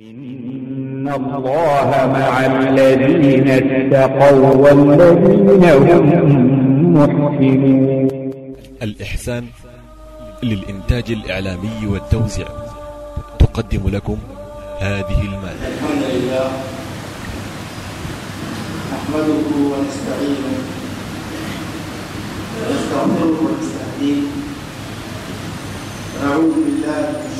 إن الله مع الذين اتقوا والذين هم محسنون الإحسان للإنتاج الإعلامي والتوزيع تقدم لكم هذه المادة. الحمد لله. نحمده ونستعينه. ونستغفره ونستهديه. ونعوذ بالله من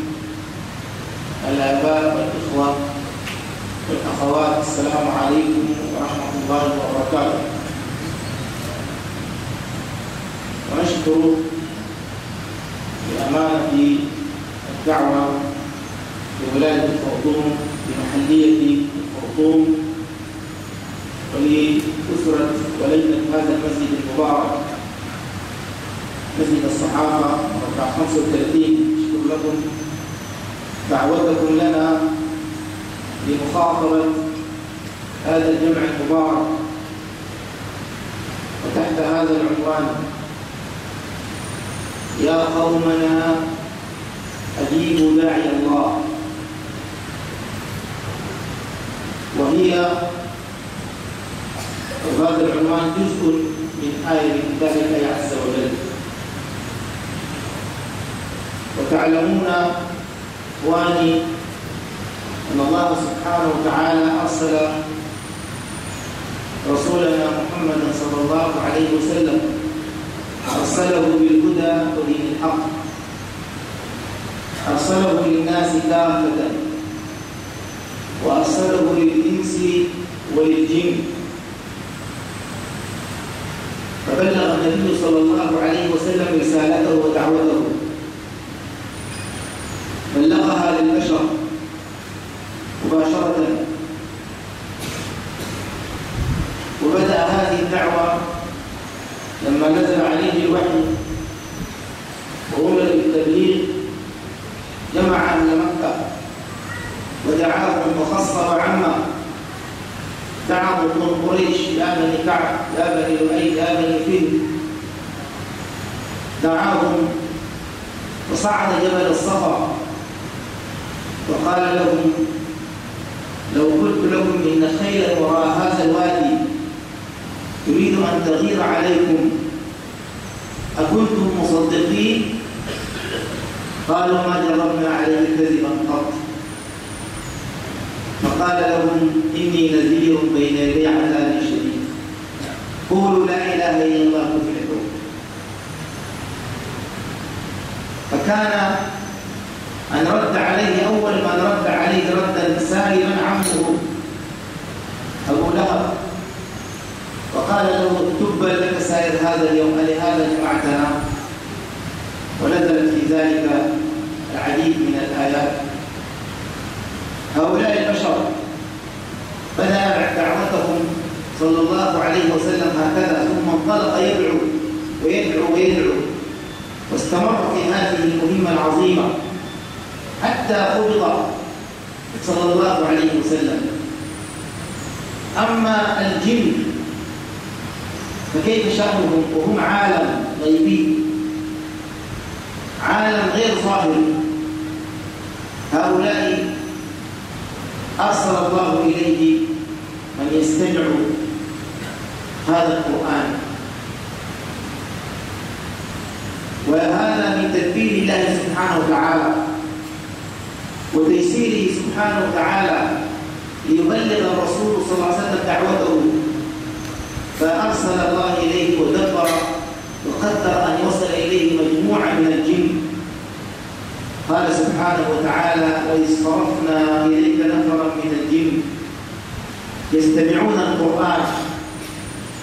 الاباء والإخوة والأخوات السلام عليكم ورحمة الله وبركاته. ونشكر بأمانة الدعوة لولايه الخرطوم بمحليه الخرطوم ولأسرة ولجنة هذا المسجد المبارك مسجد الصحابة رقم 35 أشكر لكم. دعوتكم لنا لمخاطبة هذا الجمع المبارك وتحت هذا العنوان. يا قومنا أجيبوا داعي الله. وهي وهذا العنوان جزء من آية من كتاب الله عز وجل. وتعلمون إخواني أن الله سبحانه وتعالى أرسل رسولنا محمدا صلى الله عليه وسلم. أرسله بالهدى ودين الحق. أرسله للناس كافة. وأرسله للإنس وللجن فبلغ النبي صلى الله عليه وسلم رسالته ودعوته. بلغها للبشر مباشرة. وبدأ هذه الدعوة لما نزل عليه الوحي وأمر بالتبليغ جمع أهل مكة ودعاهم وخص وعمه دعوا من قريش يا بني كعب يا بني لؤي يا بني فهد دعاهم وصعد جبل الصفا. وقال لهم لو قلت لكم إن خيلا وراء هذا الوادي تريد أن تغير عليكم أكنتم مصدقين؟ قالوا ما جربنا عليه كذبا قط. فقال لهم إني نذير بين يدي عذاب شديد. قولوا لا إله إلا الله تفلحون. فكان أن رد عليه عليه ردا سالما عمه أبو لهب. وقال له تبا لك سائر هذا اليوم لهذا جمعتنا. ونزلت في ذلك العديد من الآيات. هؤلاء البشر بدأ دعوتهم صلى الله عليه وسلم هكذا ثم انطلق يدعو ويدعو ويدعو. واستمر في هذه المهمة العظيمة حتى قبض صلى الله عليه وسلم. أما الجن فكيف شأنهم؟ وهم عالم غيبي. عالم غير ظاهر. هؤلاء أرسل الله إليه من يستمع هذا القرآن. وهذا من تدبير وتيسيره سبحانه وتعالى ليبلغ الرسول صلى الله عليه وسلم دعوته. فأرسل الله إليه ودبر وقدر أن يصل إليه مجموعة من الجن. قال سبحانه وتعالى وإذ صرفنا إليك نفرا من الجن يستمعون القرآن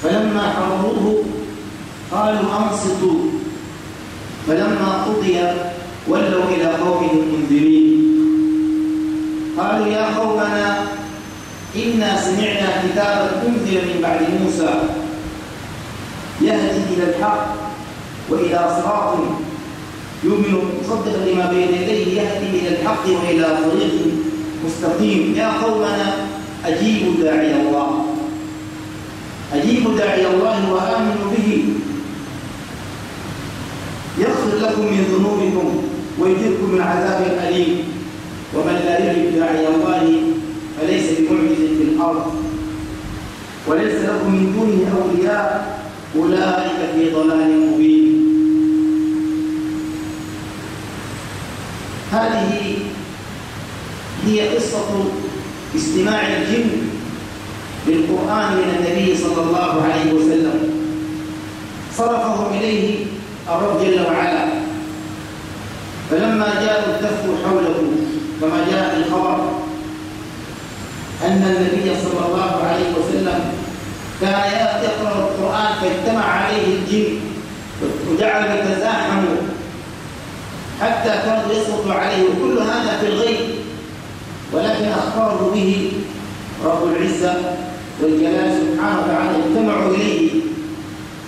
فلما حضروه قالوا أنصتوا فلما قضي ولوا إلى قومهم منذرين. قالوا يا قومنا إنا سمعنا كتابا أنزل من بعد موسى يهدي إلى الحق وإلى صراط يؤمن مصدقا لما بين يديه يهدي إلى الحق وإلى طريق مستقيم. يا قومنا أجيبوا داعي الله. أجيبوا داعي الله وآمنوا به. يغفر لكم من ذنوبكم ويجركم من عذاب أليم. ومن لا يجب داعي الله فليس بمعجز في الأرض. وليس له من دونه أولياء أولئك في ضلال مبين. هذه هي قصة استماع الجن للقرآن من النبي صلى الله عليه وسلم. صرفهم إليه الرب جل وعلا. فلما جاءوا التفوا حوله كما جاء في الخبر أن النبي صلى الله عليه وسلم كان يقرأ القرآن فاجتمع عليه الجن وجعل يتزاحموا حتى كانوا يسقط عليه وكل هذا في الغيب. ولكن أخبره به رب العزة والجلال سبحانه وتعالى اجتمعوا إليه.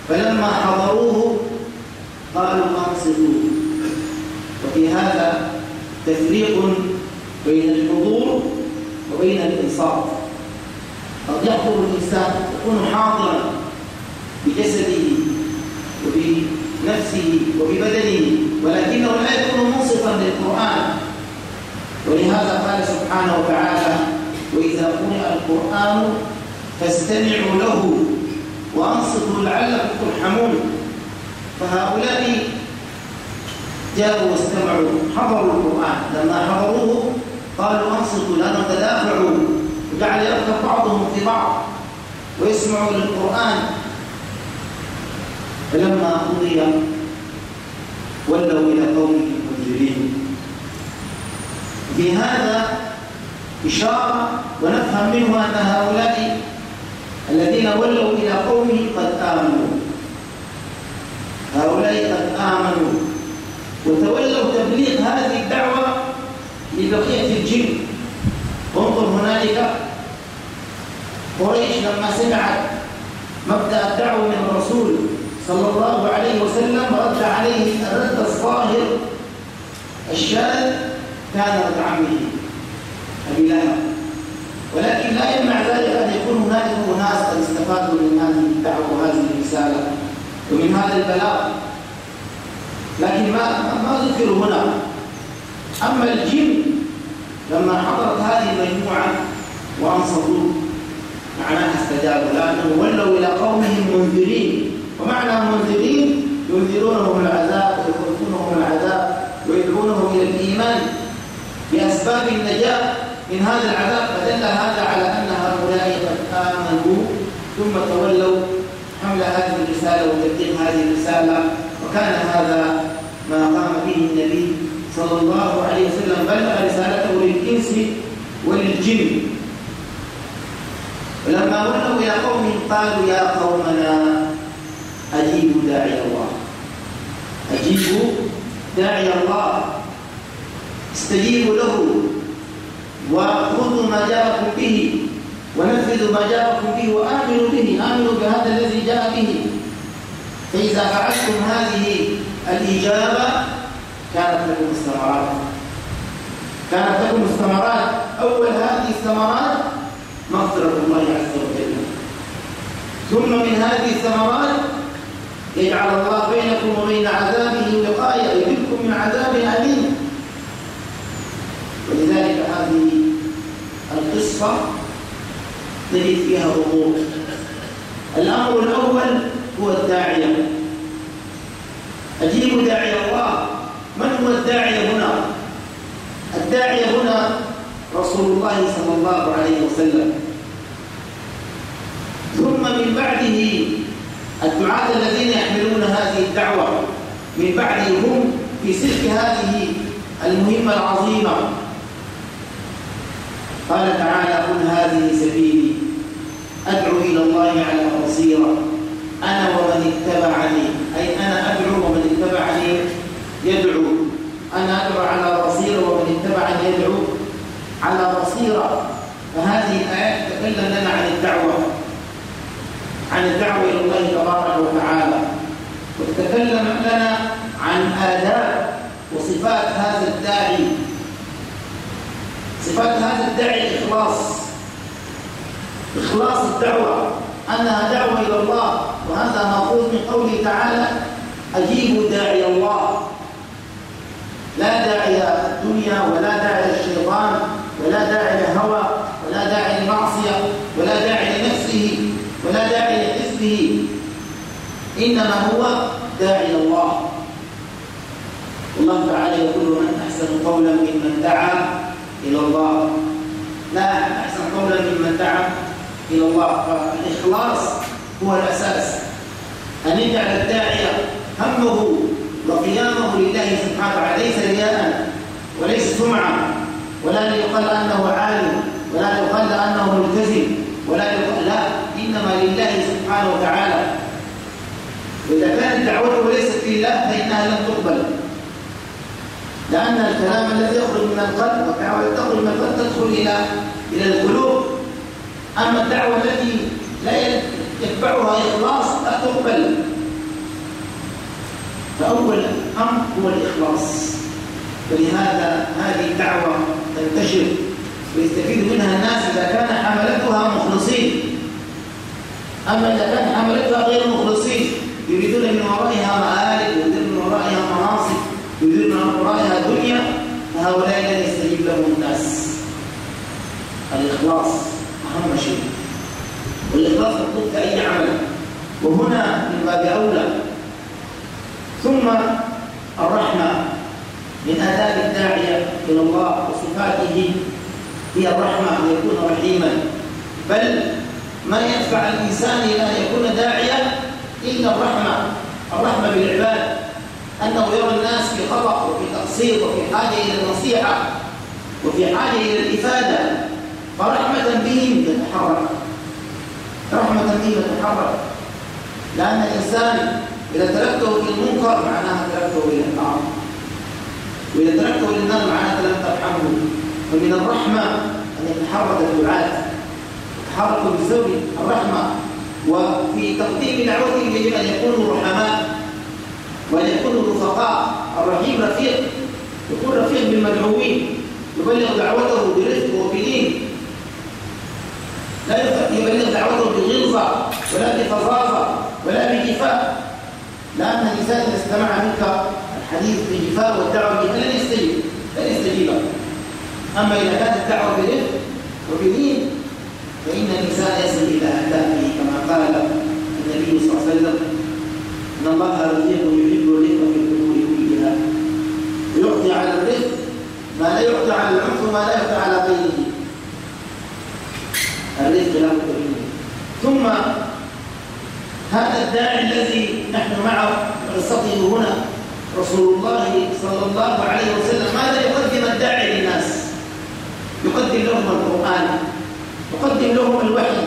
فلما حضروه قالوا أنصتوا وفي هذا تفريق بين الحضور وبين الإنصات قد يحضر الإنسان يكون حاضرا بجسده وبنفسه وببدنه ولكنه لا يكون منصفا للقرآن. ولهذا قال سبحانه وتعالى وإذا قرئ القرآن فاستمعوا له وأنصتوا لعلكم ترحمون. فهؤلاء جاءوا واستمعوا حضروا القرآن. لما حضروه قالوا أنصتوا لأنهم تدافعوا وجعل يركب بعضهم في بعض ويسمعوا للقرآن. فلما قضي ولوا إلى قومهم منذرين في هذا إشارة ونفهم منه أن هؤلاء الذين ولوا إلى قومه قد آمنوا. هؤلاء قد آمنوا وتولوا تبليغ هذه الدعوة لبقية الجن هنالك قريش لما سمعت مبدأ الدعوة من الرسول صلى الله عليه وسلم رد عليه الرد الظاهر الشاذ كان رد عمه. أبي لهب. ولكن لا يمنع ذلك أن يكون هناك أناس قد استفادوا من هذه الدعوة وهذه الرسالة ومن هذا البلاغ. لكن ما ما ذكر هنا. أما الجن لما حضرت هذه المجموعة وأنصتوا معناها استجابوا. لأنهم ولوا إلى قومهم منذرين. ومعنى منذرين ينذرونهم العذاب ويخوفونهم العذاب ويدعونهم إلى الإيمان بأسباب النجاة من هذا العذاب. فدل هذا على أن هؤلاء قد آمنوا ثم تولوا حمل هذه الرسالة وتبليغ هذه الرسالة. وكان هذا ما قام به النبي صلى الله عليه وسلم. بلغ رسالته للإنس وللجن ولما ولوا إلى قومهم قالوا يا قومنا أجيبوا داعي الله. أجيبوا داعي الله. استجيبوا له وخذوا ما جاءكم به ونفذوا ما جاءكم به وآمنوا به. آمنوا بهذا الذي جاء به. فإذا فعلتم هذه الإجابة كانت لكم الثمرات كانت لكم الثمرات. أول هذه الثمرات مغفرة الله عز وجل. ثم من هذه الثمرات يجعل الله بينكم وبين عذابه وقاية يجبكم من عذاب أليم. ولذلك هذه القصة نجد فيها ضغوط الأمر الأول هو الداعية أجيب داعي الله. من هو الداعي هنا الداعي هنا رسول الله صلى الله عليه وسلم. ثم من بعده الدعاة الذين يحملون هذه الدعوة. من بعده هم في سلك هذه المهمة العظيمة. قال تعالى قل هذه سبيلي أدعو إلى الله على بصيرة. أنا ومن اتبعني. أي أنا أدعو ومن اتبعني يدعو. أنا أدعو على بصيرة ومن اتبعني يدعو على بصيرة. فهذه الآيات تكلم لنا عن الدعوة عن الدعوة إلى الله تبارك وتعالى. وتتكلم لنا عن آداب وصفات هذا الداعي. صفات هذا الداعي الإخلاص. إخلاص الدعوة أنها دعوة إلى الله. وهذا مأخوذ من قوله تعالى أجيبوا داعي الله. لا داعي الدنيا ولا داعي الشيطان ولا داعي للهوى ولا داعي للمعصية ولا داعي لنفسه ولا داعي لحزبه. إنما هو داعي الله. الله تعالى يقول من أحسن قولا ممن دعا إلى الله. لا أحسن قولا ممن دعا إلى الله. فالإخلاص هو الأساس. أن يجعل الداعية همه وقيامه لله سبحانه وتعالى. ليس رياء وليس سمعة ولا ليقال أنه عالم ولا ليقال أنه ملتزم ولا لا إنما لله سبحانه وتعالى. وإذا كانت دعوته ليست لله فإنها لم تقبل. لأن الكلام الذي يخرج من القلب والدعوة تخرج من القلب تدخل إلى إلى القلوب. أما الدعوة التي لا يتبعها إخلاص لا تقبل. فأول أمر هو الإخلاص. ولهذا هذه الدعوة تنتشر ويستفيد منها الناس إذا كان حملتها مخلصين. أما إذا كان حملتها غير مخلصين يريدون من ورائها مآلب يريدون من ورائها مناصب يريدون من ورائها دنيا فهؤلاء لا يستجيب لهم الناس. الإخلاص أهم شيء. والإخلاص مطلوب في أي عمل. وهنا من باب أولى ثم الرحمة من آداب الداعية إلى الله وصفاته هي الرحمة أن يكون رحيما. بل ما يدفع الإنسان إلى أن يكون داعيا إلا الرحمة. الرحمة بالعباد. أنه يرى الناس في خطأ وفي تقصير وفي حاجة إلى النصيحة وفي حاجة إلى الإفادة. فرحمة بهم يتحرك رحمة بهم يتحرك لأن الإنسان إذا تركته في المنكر معناها تركته النار. وإذا تركته للنار معناها لم ترحمه. ومن الرحمة أن يتحرك الدعاة يتحركوا بسبب الرحمة. وفي تقديم دعوته يجب أن يكونوا رحماء. وأن يكونوا رفقاء. الرحيم رفيق. يكون رفيق بالمدعوين. يبلغ دعوته برفق وبلين لا يبلغ دعوته بغلظة. ولا بفظاظة. ولا بجفاء لأن الإنسان إذا استمع منك الحديث بجفاء والدعوة به لن يستجيب لن يستجيب. أما إذا كانت الدعوة برفق وبلين فإن الإنسان يصل إلى أهدافه كما قال النبي صلى الله عليه وسلم إن الله رفيق يحب الرفق في الأمور كلها. ويعطي على الرفق ما لا يعطي على العنف وما لا يعطي على غيره. بد منه. ثم هذا الداعي الذي نحن معه قصته هنا رسول الله صلى الله عليه وسلم. ماذا يقدم الداعي للناس؟ يقدم لهم القرآن يقدم لهم الوحي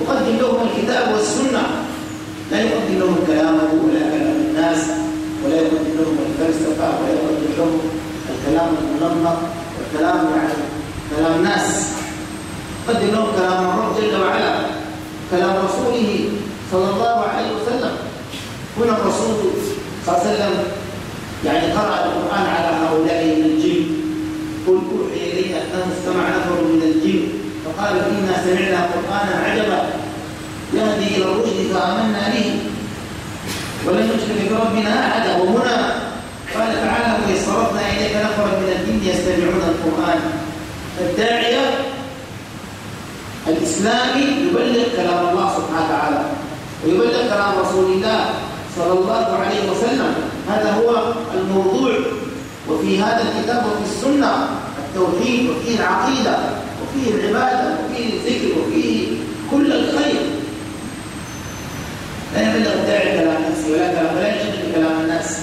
يقدم لهم الكتاب والسنة. لا يقدم لهم كلامه ولا كلام الناس ولا يقدم لهم الفلسفة ولا يقدم لهم الكلام المنمق والكلام يعني كلام ناس. يقدم لهم كلام الرب جل وعلا كلام رسوله. صلى الله عليه وسلم. هنا الرسول صلى الله عليه وسلم يعني قرأ القرآن على هؤلاء من الجن. قل أوحي إلي أنه استمع نفر من الجن. فقالوا إنا سمعنا قرآنا عجبا يهدي إلى الرشد فآمنا به. ولن نشرك بربنا أحدا. وهنا قال تعالى وإذ صرفنا إليك نفرا من الجن يستمعون القرآن. الداعية الإسلامي يبلغ كلام الله سبحانه وتعالى. ويبلغ كلام رسول الله صلى الله عليه وسلم. هذا هو الموضوع. وفي هذا الكتاب وفي السنة التوحيد وفيه العقيدة وفيه العبادة وفيه الذكر وفيه كل الخير. لا يبلغ الداعي كلام نفسه ولا كلام ولا يشغل بكلام الناس.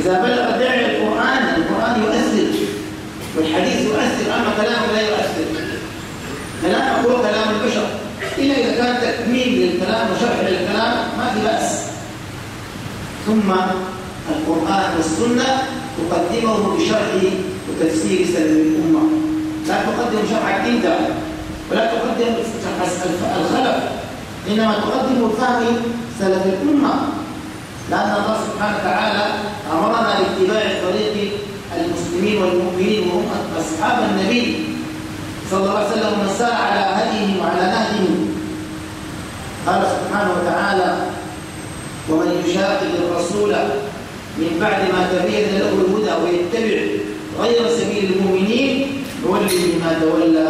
إذا بلغ الداعي القرآن القرآن يؤثر والحديث يؤثر أما كلامه لا يؤثر. كلامه هو كلام البشر. إلا إذا كان تكميل للكلام وشرح للكلام ما في بأس. ثم القرآن والسنة تقدمه بشرح وتفسير سلم الأمة. لا تقدم شرحك أنت ولا الخلف إنما تقدم الفهم سلف الأمة. لأن الله سبحانه وتعالى أمرنا باتباع طريق المسلمين والمؤمنين وهم أصحاب النبي. صلى الله عليه وسلم ومن سار على هديهم وعلى نهجهم قال سبحانه وتعالى ومن يشاقق الرسول من بعد ما تبين له الهدى ويتبع غير سبيل المؤمنين نوله ما تولى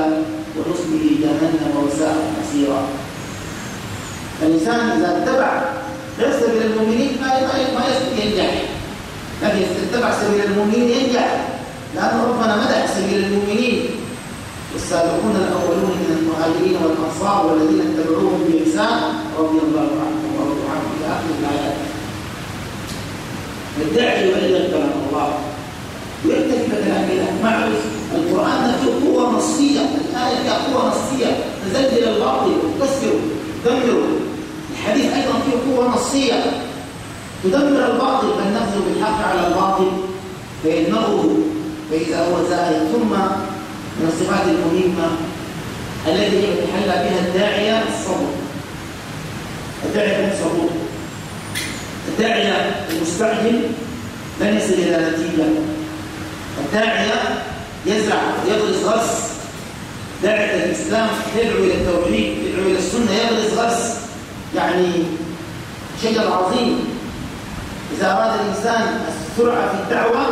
ونصله جهنم وساءت مصيرا. الإنسان إذا اتبع غير سبيل المؤمنين ما ما ينجح. لكن اتبع سبيل المؤمنين ينجح لأن ربنا مدح سبيل المؤمنين. والسابقون الأولون من المهاجرين والأنصار والذين اتبعوهم بإحسان رضي الله عنهم. ورضوا عنهم إلى آخر الآيات. الداعي يبلغ كلام الله. ويكتفي بكلام الله مع القرآن فيه قوة نصية. الآية فيها قوة نصية. تزلزل الباطل. وتكسره تدمره الحديث أيضا فيه قوة نصية. تدمر الباطل. بل نغزو بالحق على الباطل. فيدمره. فإذا هو زاهد ثم من الصفات المهمة التي يتحلى بها الداعية الصبر. الداعية يكون صبور الداعية المستعجل لن يصل إلى نتيجة. الداعية يزرع يغرس غرس. داعية الإسلام يدعو إلى التوحيد يدعو إلى السنة يغرس غرس. يعني شجر عظيم. إذا أراد الإنسان السرعة في الدعوة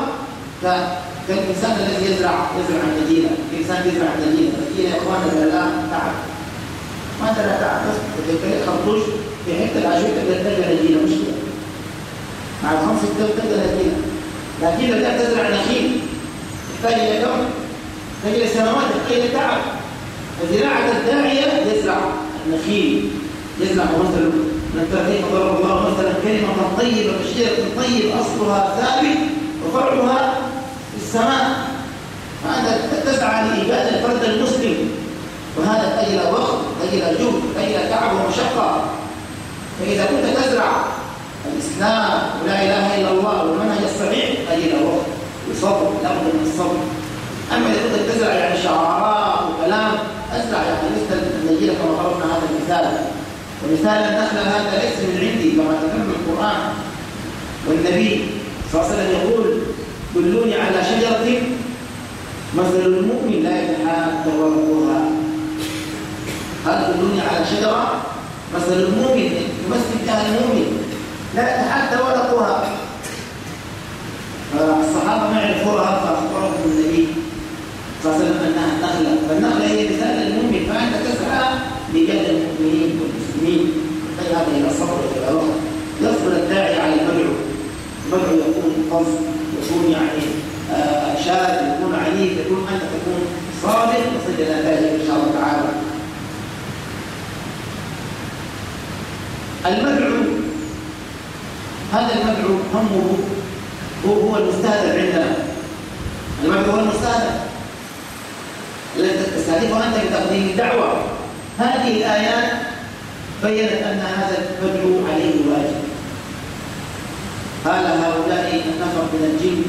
كالإنسان الذي يزرع يزرع النجيلة. الإنسان يزرع النجيلة. النجيلة يا إخوانا لا تعب. ما لا تعب؟ بس تتكلم خرطوش في حتة العشوية تقدر تلقى نجيلة. مشكلة مع الخمس تلقى نجيلة. لكن لا تزرع نخيل تحتاج إلى كم؟ تحتاج إلى سنوات تحتاج إلى تعب. فزراعة الداعية يزرع النخيل يزرع مثلا من كيف ضرب الله مثلا كلمة طيبة كشجرة طيب أصلها ثابت وفرعها السماء. فأنت تسعى لإيجاد الفرد المسلم. وهذا أجل وقت؟ أجل جهد؟ أجل تعب ومشقة؟ فإذا كنت تزرع الإسلام ولا إله إلا الله والمنهج الصحيح أجل وقت؟ وصبر لابد من الصبر. أما إذا كنت تزرع يعني شعارات وكلام أزرع يعني مثل النجيلة كما ضربنا هذا المثال. ومثال النخلة هذا ليس من عندي كما تكلم القرآن والنبي صلى الله عليه وسلم يقول دلوني على شجرة مثل المؤمن لا يتحدى ورقها قال دلوني على شجرة مثل المؤمن؟ يمثل بها المؤمن. لا يتحدى ورقها الصحابة ما يعرفوها فأخبرهم النبي صلى الله عليه وسلم أنها النخلة. فالنخلة هي مثال المؤمن فأنت تسعى لجد المؤمنين والمسلمين. تحتاج هذا إلى صبر وإلى وقت يصبر الداعي على المدعو. المدعو يكون فظ يكون يعني آه شاذ يكون عنيف يكون أنت تكون صادق. وصل إلى ذلك إن شاء الله تعالى. المدعو هذا المدعو همه هو هو المستهدف عندنا. المدعو هو المستهدف. الذي تستهدفه أنت بتقديم الدعوة. هذه الآيات بينت أن هذا المدعو عليه واجب. قال هؤلاء النفر من الجن.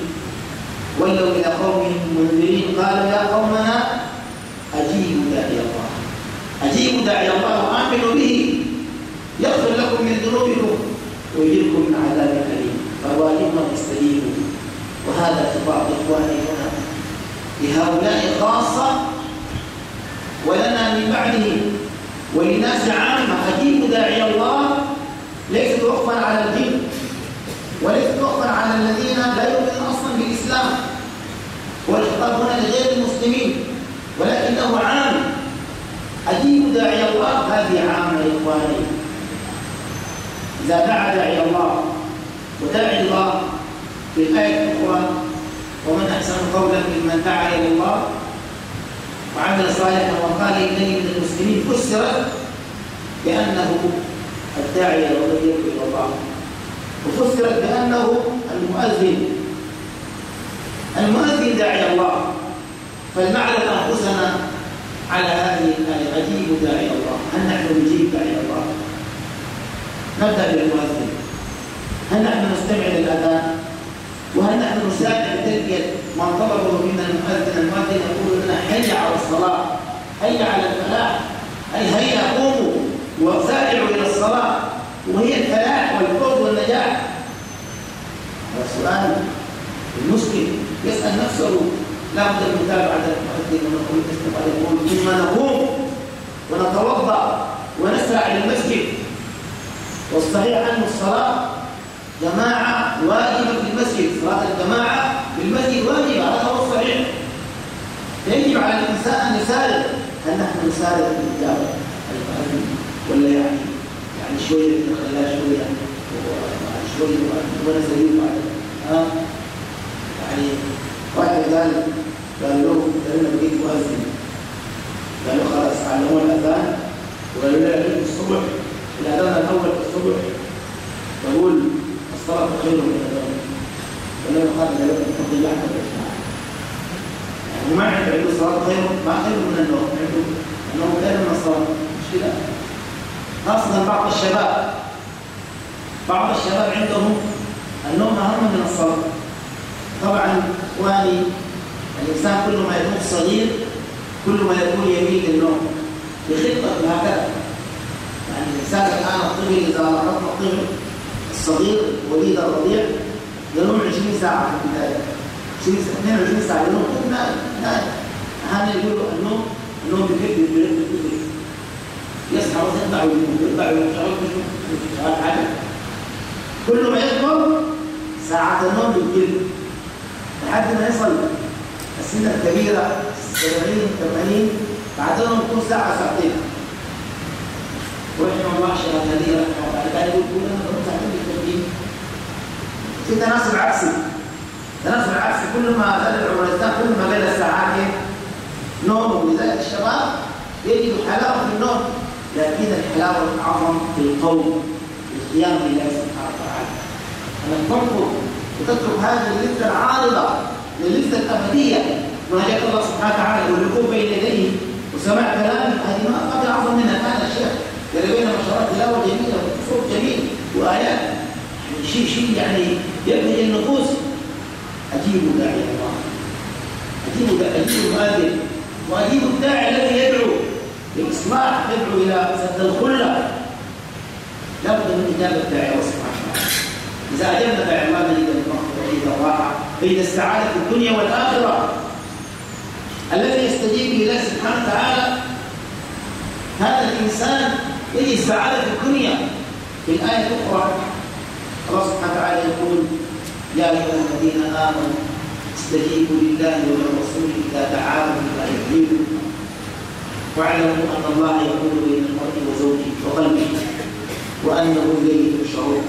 ولوا إلى قومهم منذرين. قالوا يا قومنا أجيبوا داعي الله. أجيبوا داعي الله وآمنوا به. يغفر لكم من ذنوبكم ويجيركم من عذاب أليم. فواجبنا تستجيبوا وهذا خطاب إخواني هنا. لهؤلاء خاصة ولنا من بعدهم وللناس عامة. أجيبوا داعي الله. ليست وقفا على الجن. وليست وقفا على الذين لا يؤمنون أصلا بالإسلام. والخطاب هنا لغير المسلمين. ولكنه عام. أجيبوا داعي الله هذه عامة يا إخواني. إذا دعا داعي الله وداعي الله في الآية الأخرى ومن أحسن قولا ممن دعا إلى الله وعمل صالحا وقال إنني من المسلمين فسرت بأنه الداعي والذي إلى الله. وفسرت بأنه المؤذن. المؤذن داعي الله. فلنعرف أنفسنا على هذه الآية أجيب داعي الله. هل نحن نجيب داعي الله؟ نبدأ بالمؤذن. هل نحن نستمع للأذان؟ وهل نحن نساعد بتلبية ما طلبه منا المؤذن؟ المؤذن يقول لنا حي على الصلاة. حي على الفلاح. أي هيا قوموا وسارعوا إلى الصلاة وهي الفلاح والفوز والنجاح سؤال المسلم يسأل نفسه لا بد من متابعة المؤذن ونقول يقول ثم نقوم ونتوضأ ونسرع إلى المسجد. والصحيح أن الصلاة جماعة واجبة في المسجد صلاة الجماعة في المسجد واجبة هذا هو الصحيح. يجب على الإنسان أن يسارع هل نحن نسارع في الإجابة؟ ولا يعني يعني شوية نخليها شوية شوية ونسليم بعد. ها يعني واحد قال قال له قال له بقيت مؤذن قال له خلاص علموه الأذان. وقالوا له الصبح. الأذان الأول في الصبح. يقول الصلاة خير من الأذان. ولو قال له أنت ضيعت يعني ما عنده الصلاة خير ما خير من النوم. عنده النوم خير من الصلاة. مش كده؟ خاصة بعض الشباب. بعض الشباب عندهم النوم أهم من الصلاة طبعا إخواني الإنسان كل ما يكون صغير كل ما يكون يميل للنوم. بخطة هكذا. يعني الإنسان الآن الطفل إذا لاحظنا الطفل الصغير وليد الرضيع ينوم 20 ساعة في البداية. 22 ساعة ينوم نايم نايم. هذا يقولوا النوم النوم بكيف بكيف بكيف. يصحى ويطلع ويقوم يطلع ويشتغل حاجة كل ما يكبر ساعة النوم بتقل لحد ما يصل السنة الكبيرة 70 80 بعد النوم تكون ساعة ساعتين. ورحمه الله شيخ الذي رحمة الله بعد يقول كل ما تكون ساعتين بالتمرين في تناسب عكسي. تناسب عكسي. كل ما زاد العمر كل ما قل الساعات نوم ولذلك الشباب يجد حلاوة في النوم. لكن الحلاوة الاعظم في القول القيام لله سبحانه وتعالى. انك تنظر وتترك هذه اللذه العارضة للذه الأبدية جاء الله سبحانه وتعالى والوقوف بين يديه وسماع كلامه هذه ما قد أعظم منها. كان الشيخ يرى بين مشارات تلاوه جميله وصوت جميل وآيات. يعني شيء شيء يعني يبهج النفوس. اجيبوا داعي الله. اجيبوا داعي اجيبوا المؤذن. واجيبوا الداعي الذي يدعو. للاصلاح يدعو إلى سد الخلة. لابد من اجابه داعي الله سبحانه وتعالى. إذا اجبنا داعي الله نجد نجد الراحه بين السعاده في الدنيا والآخرة الذي يستجيب لله سبحانه وتعالى هذا الإنسان يجد في الدنيا. في الآية الأخرى الله سبحانه وتعالى يقول يا أيها الذين آمنوا استجيبوا لله وللرسول إذا دعاكم لما يحييكم واعلموا أن الله يقول بين المرء وزوجه وقلبه وأنه إليه تحشرون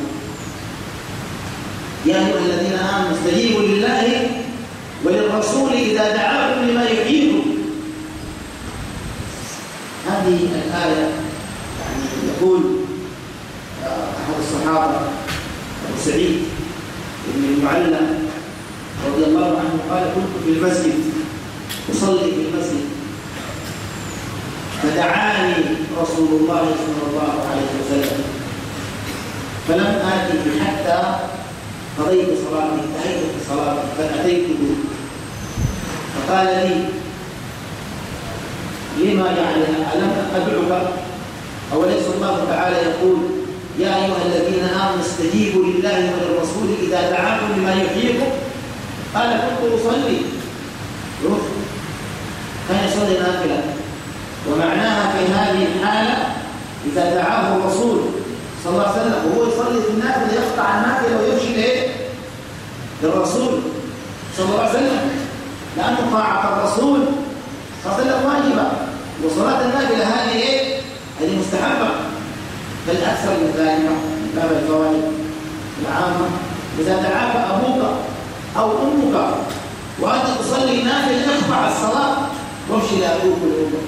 يا أيها الذين آمنوا استجيبوا لله وللرسول إذا دعاكم لما يحييكم. هذه الآية يعني يقول أحد الصحابة أبو سعيد بن المعلم رضي الله عنه قال كنت في المسجد أصلي في المسجد. فدعاني رسول الله صلى الله عليه وسلم. فلم آتي حتى قضيت صلاتي انتهيت في صلاتي فأتيته فقال لي لما يعني ألم أدعك أوليس الله تعالى يقول يا أيها الذين آمنوا استجيبوا لله وللرسول إذا دعاكم لما يحييكم؟ قال كنت أصلي. شوف كان يصلي نافلة. ومعناها في هذه الحالة إذا دعاه الرسول صلى الله عليه وسلم وهو يصلي في النافلة يقطع النافلة ويمشي لإيه؟ للرسول صلى الله عليه وسلم. لأن طاعة الرسول صلى الله عليه وسلم واجبة وصلاة النافلة هذه إيه؟ هذه مستحبة. بل أكثر من ذلك من باب الفوائد العامة. إذا دعاك أبوك أو أمك وأنت تصلي نافلة اقطع الصلاة وامشي لأبوك ولأمك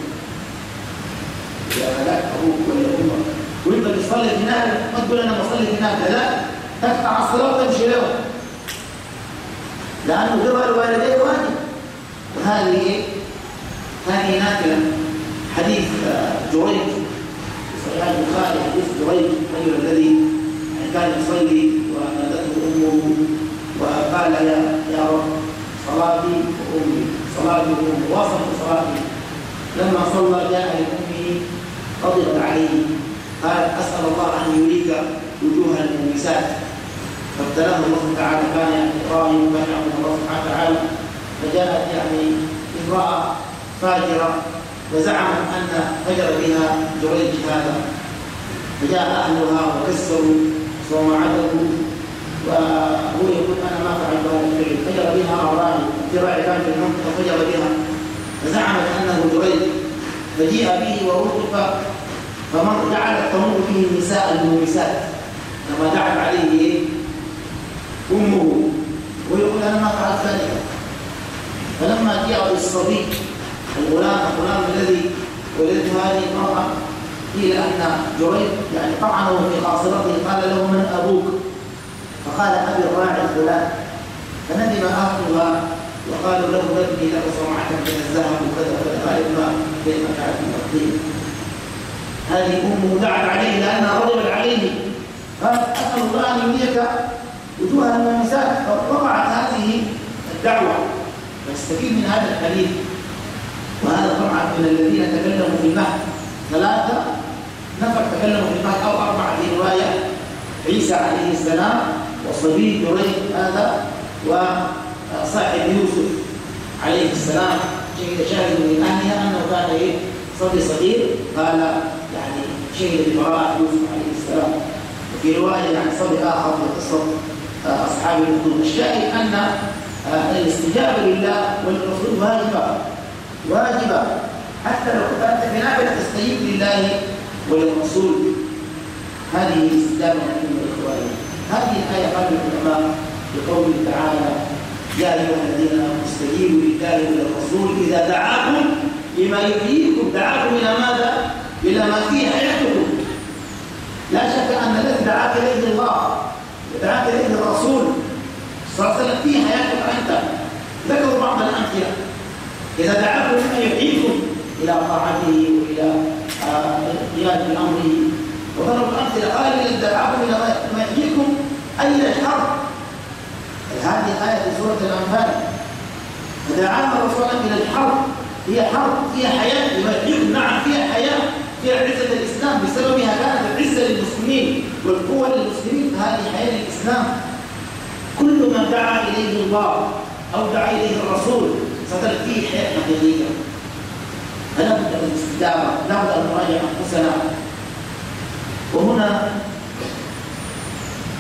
إذا لك أبوك ولا أمك وأنت بتصلي في نافلة ما تقول أنا بصلي في نافلة لا. تقطع الصلاة وتمشي له لأنه بر الوالدين واجب وهذه إيه؟ هذه نافلة حديث جريج. في صحيح البخاري حديث جريج. الرجل الذي كان يصلي ونادته أمه وقال يا يا رب صلاتي وامي صلاتي وامي وصف صلاتي. لما صلى جاء لأمه عليه قالت أسأل الله أن يريك وجوه المومسات فابتلاه الله تعالى كان يعني إبراهيم كان يعبد الله سبحانه وتعالى. فجاءت يعني امرأة فاجرة وزعمت أن فجر بها جريج هذا فجاء أهلها وكسروا صومعته وهو يقول أنا ما فعلت هذا الفعل. فجر بها أوراقي ذراعي كان في المنطقة فجر بها. فزعمت أنه جريج فجيء به ووقف فمر جعلت تمر به النساء المومسات كما دعت عليه أمه. ويقول أنا ما فعلت ذلك. فلما جاء بالصبي الغلام الغلام الذي ولدته هذه المرأة قيل أن جريج يعني طعنه في خاصرته قال له من أبوك؟ فقال أبي الراعي الفلان فندم أهلها وقالوا له نبني لك صومعة من الذهب وكذا وكذا قال ابنها كيف فعلت هذه أمه دعت عليه لأنها غضبت عليه أسأل الله أن يمليك وجوه المنسات فوقعت هذه الدعوة. نستفيد من هذا الحديث. وهذا طبعا من الذين تكلموا في المهد ثلاثة نفر تكلموا في المهد أو أربعة في رواية. عيسى عليه السلام وصبي جريج هذا وصاحب يوسف عليه السلام. شهد شاهد من أهلها أنه كان إيه؟ صبي صغير قال يعني شهد ببراءة يوسف عليه السلام وفي رواية يعني صبي آخر في قصة أصحاب الأخدود الشاهد أن آه، الاستجابة لله والرسول واجبة واجبة. حتى لو كنت في نافلة تستجيب لله وللرسول. هذه الاستجابة من الإخوان. هذه الآية قال العلماء بقوله تعالى يا أيها الذين آمنوا استجيبوا لله وللرسول إذا دعاكم لما يحييكم دعاكم إلى ماذا؟ إلى ما فيه حياتكم لا شك أن الذي دعاك إليه الله ودعاك إليه الرسول صلى الله عليه وسلم فيه حياتك أنت. ذكروا بعض الأمثلة. إذا دعاكم لما يحييكم إلى طاعته وإلى قيادة آه أمره وضرب الأمثلة. قال إذا دعاكم إلى ما يحييكم أي الحرب هذه الآية في سورة الأنفال. فدعانا الرسول إلى الحرب هي حرب فيها حياة نعم فيها حياة فيها عزة الإسلام. بسببها كانت العزة للمسلمين والقوة للمسلمين فهذه حياة الإسلام. كل ما دعا إليه الله أو دعا إليه الرسول سترى فيه حياة حقيقية. فلا بد من الاستجابة لا بد أن نراجع أنفسنا. وهنا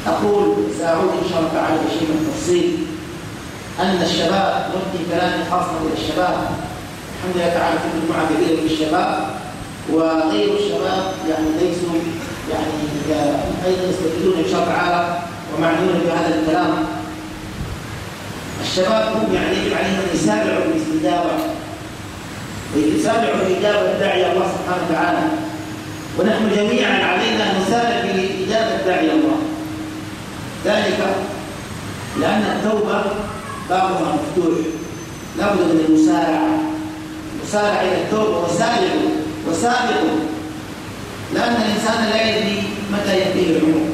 أقول سأعود إن شاء الله تعالى بشيء من التفصيل. أن الشباب نلقي كلامي خاصة إلى الشباب الحمد لله تعالى في مجموعة كبيرة من الشباب وغير الشباب يعني ليسوا يعني أيضا يستفيدون إن شاء الله تعالى ومعنيون بهذا الكلام. الشباب هم يعني يجب عليهم أن يسارعوا بالاستجابة ويسارعوا بإجابة الداعي الله سبحانه وتعالى. ونحن جميعا علينا أن نسارع بإجابة داعي الله. ذلك لأن التوبة بابها مفتوح لابد من المسارعة. المسارعة إلى التوبة وسارعوا وسابقوا لأن الإنسان لا يدري متى يأتيه العمر.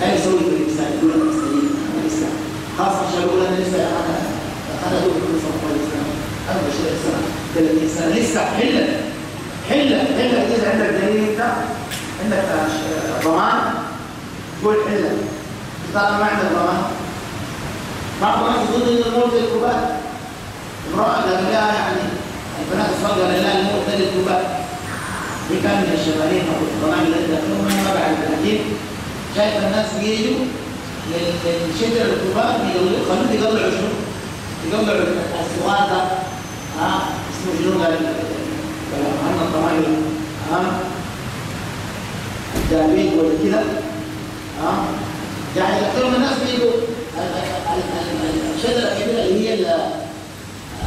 لا يسوي في الإنسان أنا مستجيب أنا لسه خاصة يقول أنا لسه أنا أنا أدور في صف الإسلام 24 سنة 30 سنة. لسه حلة. حلة. حلة. إذا عندك دليل أنت عندك ضمان قول حلة. طالما ما عندك ضمان. الناس يظن ان الموت للكبار امرأة لها يعني البنات الصغيرة لله الموت للكبار دي كان من الشبابين أو الضمان الذي دخلهم ما بعد لكن شايف الناس بيجوا للشجر الكبار يخلوه يطلعوا شنو؟ يطلعوا الصغار ده ها اسمه شنو قال؟ الضمان ها الجابين ولا كده. ها يعني أكثر من الناس بيجوا. الشجرة الكبيرة اللي هي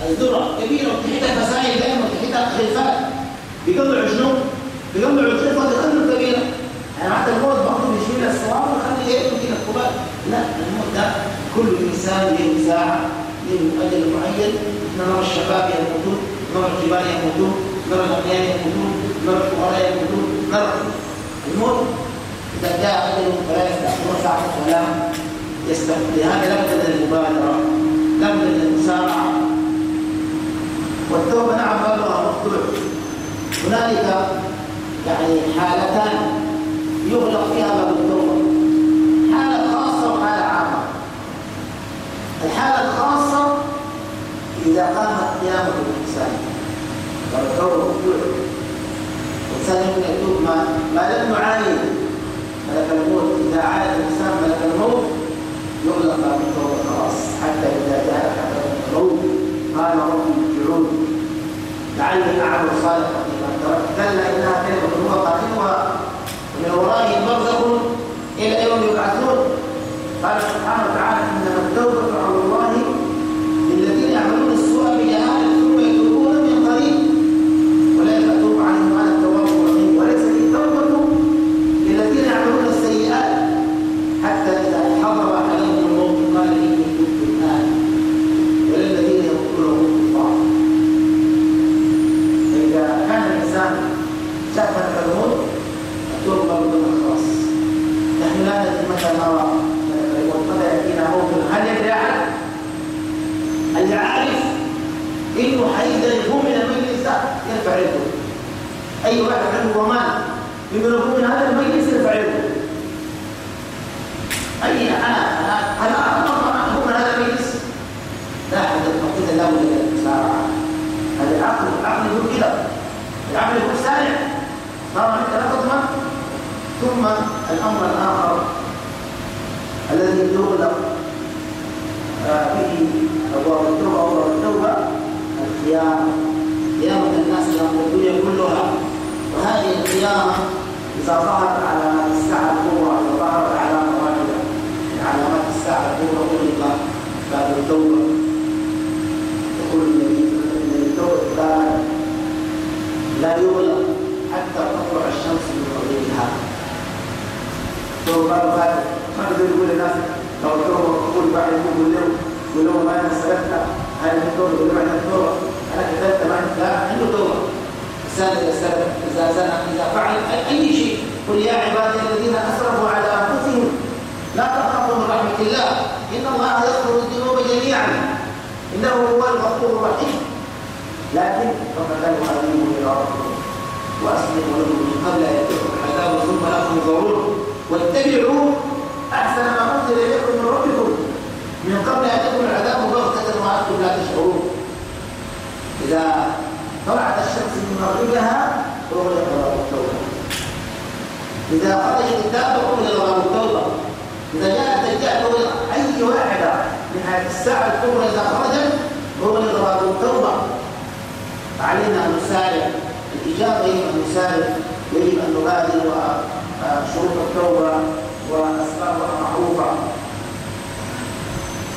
الذرة كبيرة وتحتها فسائل دائما وتحتها خلفات. بيطلعوا شنو؟ بيطلعوا الخلفه تخلوا كبيره يعني حتى الموت برضه بيشيل الصواب ويخلي إيه كده القبال لا الموت ده كل إنسان له ساعة له أجل معين. إحنا نرى الشباب يموتون نرى الكبار يموتون نرى الاغنياء يموتون نرى الفقراء يموتون. نرى الموت إذا جاء اجلهم فلا يستاخرون ساعة الكلام يستقبل لهذا لابد من المبادرة. لابد من المسارعه والتوبة نعم بابها مفتوح هنالك يعني حالتان يغلق فيها باب التوبة. حالة خاصة وحالة عامة. الحالة الخاصة إذا قامت قيامة الإنسان. والتوبة مفتوحة الإنسان يمكن يتوب ما, ما لم يعاني. ملك الموت إذا عاد الإنسان ملك الموت يغلق باب التوبة خلاص. حتى إذا جاء حتى الموت قال ربي لعلي أعمل صالحا فيما تركت كلا إنها كلمة هو قائلها ومن ورائهم برزخ إلى يوم يبعثون. قال سبحانه وتعالى إنما التوبة على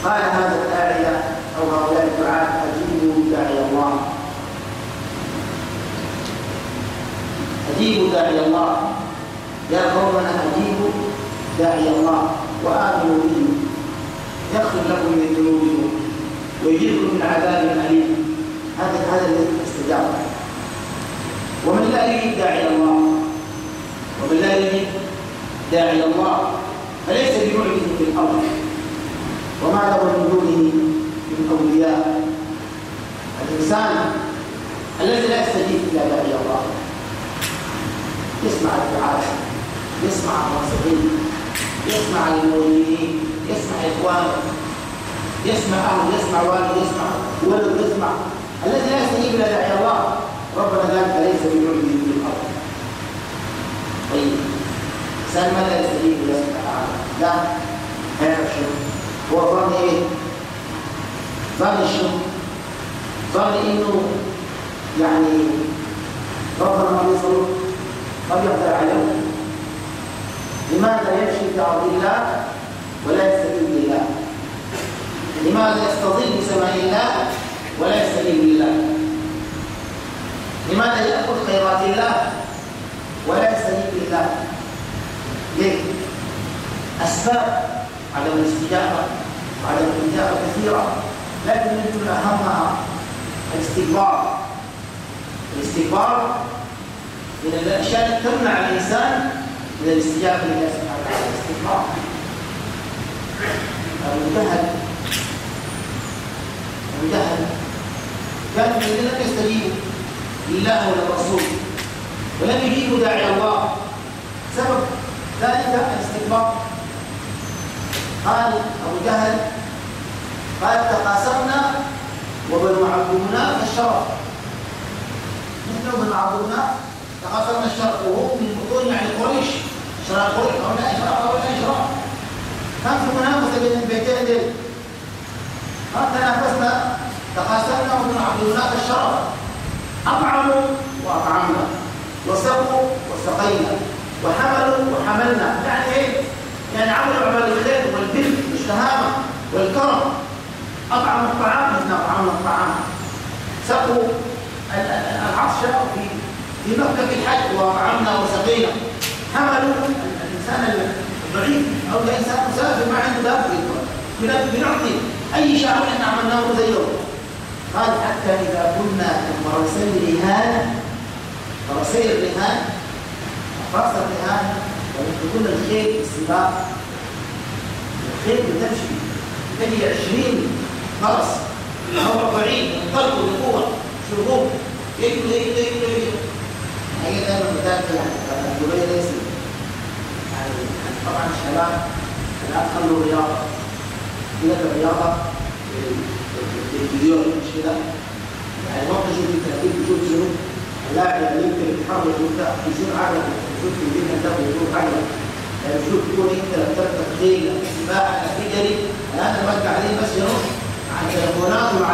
قال هذا الداعية أو هؤلاء الدعاة أجيبوا داعي الله. أجيبوا داعي الله. يا قومنا أجيبوا داعي الله وآمنوا به. يغفر لكم من ذنوبكم ويجيركم من عذاب أليم. هذا هذا الذي استجاب. ومن لا يجيب داعي الله ومن لا يجيب داعي الله فليس بمعجز في الأرض. وما له من دونه من أولياء. الإنسان الذي لا يستجيب إلى داعي الله. يسمع الدعاء يسمع الناصحين يسمع المؤمنين يسمع إخوانه يسمع أهله يسمع والده يسمع ولد يسمع. الذي لا يستجيب إلى داعي الله ربنا ذلك ليس بمعجز في الأرض. طيب الانسان ماذا يستجيب إلى سبحانه؟ لا. هذا الشيء هو ظن إيه ظن شنو ظن إنه يعني ربنا ما بيصلوا ما بيقدر عليه لماذا يمشي في الله ولا يستجيب لله؟ لماذا يستظل بسماء الله ولا يستجيب لله؟ لماذا ياخذ خيرات الله ولا يستجيب لله؟ ليه؟ أسباب عدم الاستجابة. وعدم الإجابة كثيرة لكن من أهمها الاستكبار. الاستكبار من الأشياء التي تمنع الإنسان من الاستجابة لله سبحانه وتعالى. الاستكبار المجهل المجهل كانوا الذين لم يستجيبوا لله وللرسول ولم يجيبوا داعي الله. سبب ذلك الاستكبار. قال أبو جهل. قال تقاسمنا وبنو عبد مناف الشرف. نحن بنو عبد مناف تقاسمنا الشرف وهو من بطون يعني قريش. شرف قريش لا شرف لا شرف. كان في منافسة بين البيتين دول ما تنافسنا تقاسمنا وبنو عبد مناف الشرف. أطعموا وأطعمنا. وسقوا وسقينا. وحملوا وحملنا. يعني إيه؟ يعني عملوا اعمال الخير والبر والشهامه والكرم. اطعموا الطعام مثل اطعمنا الطعام. سقوا العطش في في مكه الحج واطعمنا وسقينا. حملوا الإنسان الضعيف أو الإنسان مسافر ما عنده دابه بنعطي أي شيء إحنا عملناه زيه قال حتى إذا كنا كفرسي الرهان فرسي الرهان فرس الرهان ويكون الخيل في السباق الخيل بتمشي. تجي 20 فرس أو 40 ينطلقوا بقوه شربوه يجروا يجروا يجروا يجروا هي دايما يعني الدبي ليس يعني طبعا الشباب الان خلوا رياضة. كده الرياضه التلفزيون مش كده؟ يعني وقت شوف الترتيب بشوف شنو؟ اللاعب اللي يمكن يتحرك وبتاع يشوف عقله الدنيا ده ويشوف عقله يعني شوف تكون انت لما تركب خيل سباحه تجري الآن نرجع عليه مع التليفونات ومع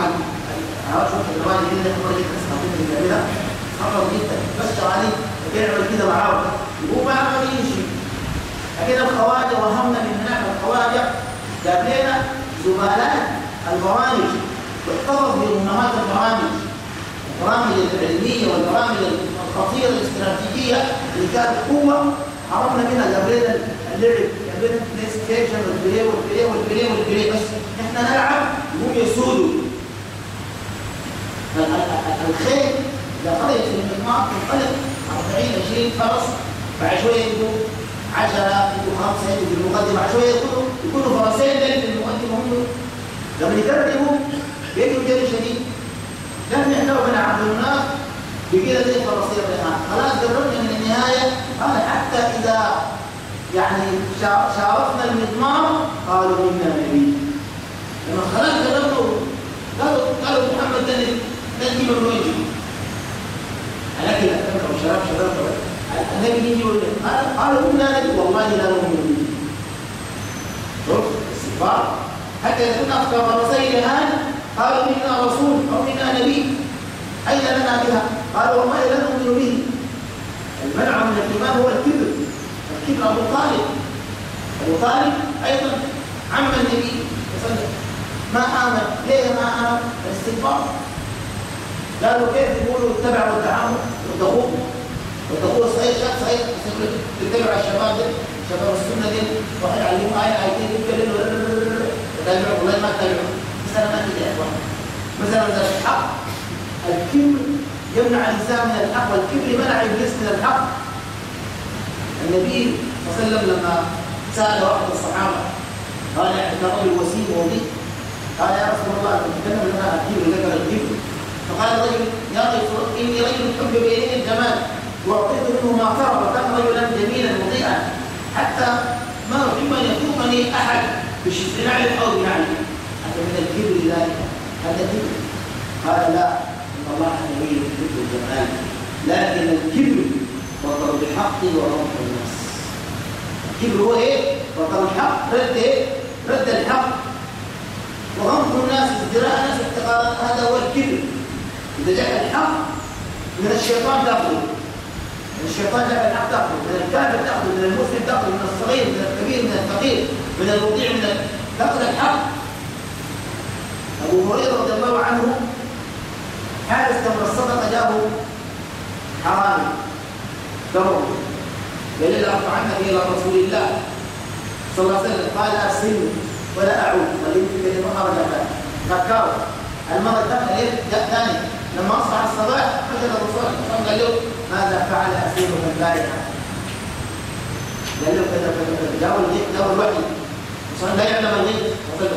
عارف شوف الجوال اللي انت مرة جدا استخدمت بيعملها خطر جدا. بس شغالين بيعمل كده معاه وهو ما عمل يمشي لكن الخواجة وهمنا من هناك الخواجة جاب لنا زملاء البرامج واحتفظ بأمهات البرامج البرامج العلمية والبرامج الخطيرة الاستراتيجية اللي كانت قوة حرمنا منها جابرينا اللعب جابرينا البلاي ستيشن والبلاي والبلاي والبلاي والبلاي بس إحنا نلعب وهم يسودوا. الخيل إذا خرجت من المجموعة تنطلق 40 20 فرس بعد شوية يبقوا 10 يبقوا خمسة يبقوا في المقدمة بعد شوية يكونوا يكونوا فرسين في المقدمة هم. لما يكرروا بيجوا جري شديد لم يحلوا من عبد بكده زي فرسيه الرهان خلاص قربنا من النهاية. قال حتى إذا يعني شاركنا المضمار قالوا أنا نبي. لما خلاص قربنا قالوا قالوا محمد ده نجي من يجي أنا كده أو شراب النبي. يجي يقول قالوا أنا نبي. والله لا نؤمن شوف استغفار. حتى إذا كنا كفرسي الآن قالوا إنا رسول أو إنا نبي. أين لنا بها؟ قالوا والله لا نؤمن به المنع من الإيمان هو الكبر. الكبر أبو طالب. أبو طالب أيضا عم النبي صلى ما آمن. ليه ما آمن؟ الاستكبار قالوا كيف يقولوا اتبعوا التعامل والدخول؟ والدخول صحيح شخص صحيح. تتبع الشباب شباب السنة دي. واحد يعلموا آية آيتين يتكلموا تتابعوا والله ما تتابعوا مثلا ما كده يا مثلا مثلا الحق الكبر يمنع الانسان من الحق والكبر منع إبليس من الحق. النبي صلى الله عليه وسلم لما سأل واحد من الصحابة قال انت رجل وسيم وبيت قال يا رسول الله تتكلم لنا الكبر ذكر الكبر فقال الرجل يا رجل إني رجل حب بيني الجمال وأعطيت منه ما ترى وكان رجلا جميلا مضيئا. حتى ما أحب أن يتوقني أحد بنعل أو بنعل. حتى من الكبر ذلك هذا كبر. قال لا. الله نبي يحب الجمال لكن الكبر بطل الحق ورفض الناس. الكبر هو إيه؟ بطل الحق. رد إيه؟ رد الحق. وغمط الناس ازدراء الناس هذا هو الكبر. إذا جاء الحق من الشيطان تاخذه من الشيطان جاء الحق تاخذه من الكافر تاخذه من المسلم تاخذه من الصغير من الكبير من الفقير من الوضيع من تأخذ الحق. أبو هريرة رضي الله عنه حارس تمر الصدقه جاءه حرامي. له ارفع عنك إلى رسول الله. صلى الله عليه وسلم. قال أرسلني ولا أعود. خليني في كلمة خرج فكروا المرة الثانية جاء ثاني لما أصبح الصباح وجد الرسول صلى الله عليه وسلم قال له ماذا فعل اسيرك البارحة؟ قال له كذا كذا كذا. جاء الغيب جاء الوحي. وصلى لا يعلم الغيب وكذا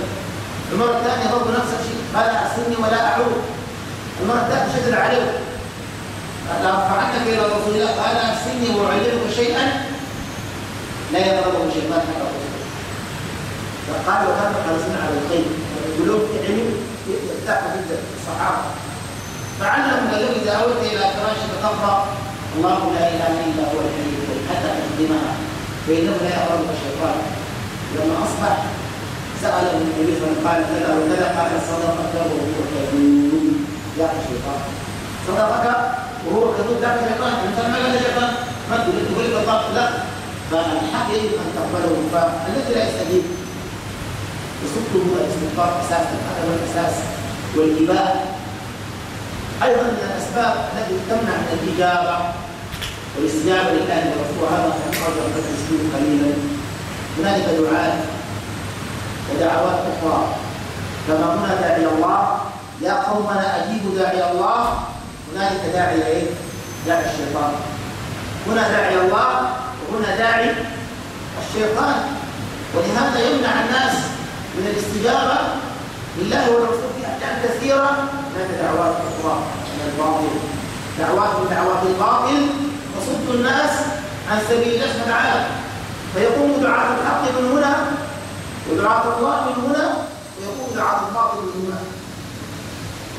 المرة الثانية برضه نفس الشيء. قال أرسلني ولا أعود. المره الثالثه شدد عليه لا ارفعنك إلى رسول الله. قال ارسلني إني أعلمك شيئا لا يقربه شيطان حتى فقال وكانوا حريصين على الخير. في علم يرتاحوا جدا. الصحابة فعلمهم قال إذا أويت إلى فراشك فقرأ الله لا إله إلا هو الحي القيوم. حتى تقدمها فإنه لا يقربك الشيطان. لما أصبح سأل النبي صلى الله عليه وسلم قال كذا وكذا قال صدقك وهو كذوب يا الشيطان صدقك وهو كذوب ذاك شيطان انت ما قال شيطان ما تقول تقول الله لا. فالحق يجب أن تقبله فالذي لا يستجيب. يصده هو الاستغفار أساسا هذا هو الاساس والإباء. أيضا من الأسباب التي تمنع من الإجابة والاستجابة لله ورسوله هذا سنرجع بس قليلا. هنالك دعاء ودعوات أخرى. كما هنا داعي الله يا قومنا اجيبوا داعي الله. هنالك داعي إيه؟ داعي الشيطان. هنا داعي الله وهنا داعي الشيطان. ولهذا يمنع الناس من الاستجابة لله والرسول في أحكام كثيرة. هناك دعوات أخرى من الباطل. دعوات من دعوات الباطل تصد الناس عن سبيل الله سبحانه وتعالى فيقوم دعاة الحق من هنا ودعاة الله من هنا ويقوم دعاة الباطل من هنا.